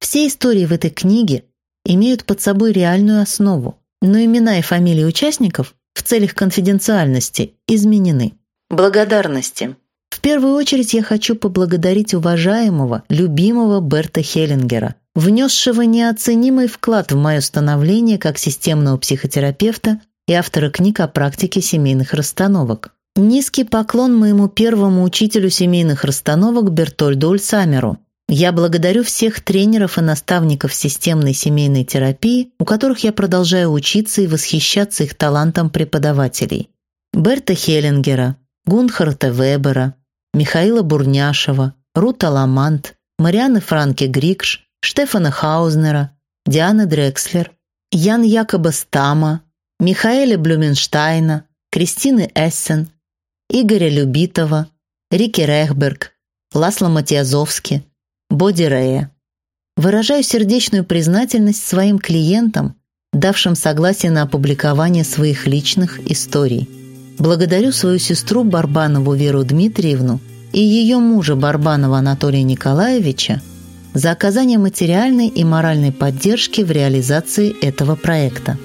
Все истории в этой книге имеют под собой реальную основу, но имена и фамилии участников в целях конфиденциальности изменены. Благодарности. В первую очередь я хочу поблагодарить уважаемого, любимого Берта Хеллингера, внесшего неоценимый вклад в мое становление как системного психотерапевта и автора книг о практике семейных расстановок. Низкий поклон моему первому учителю семейных расстановок Бертольду Ульсамеру. Я благодарю всех тренеров и наставников системной семейной терапии, у которых я продолжаю учиться и восхищаться их талантом преподавателей. Берта Хеллингера, Гунхарта Вебера, Михаила Бурняшева, Рута Ламант, Марианы Франке Грикш, Штефана Хаузнера, Дианы Дрекслер, Ян Якоба Стама, Михаэля Блюменштайна, Кристины Эссен, Игоря Любитова, Рики Рехберг, Ласло Матиазовски, Боди Рея. Выражаю сердечную признательность своим клиентам, давшим согласие на опубликование своих личных историй. Благодарю свою сестру Барбанову Веру Дмитриевну и ее мужа Барбанова Анатолия Николаевича за оказание материальной и моральной поддержки в реализации этого проекта.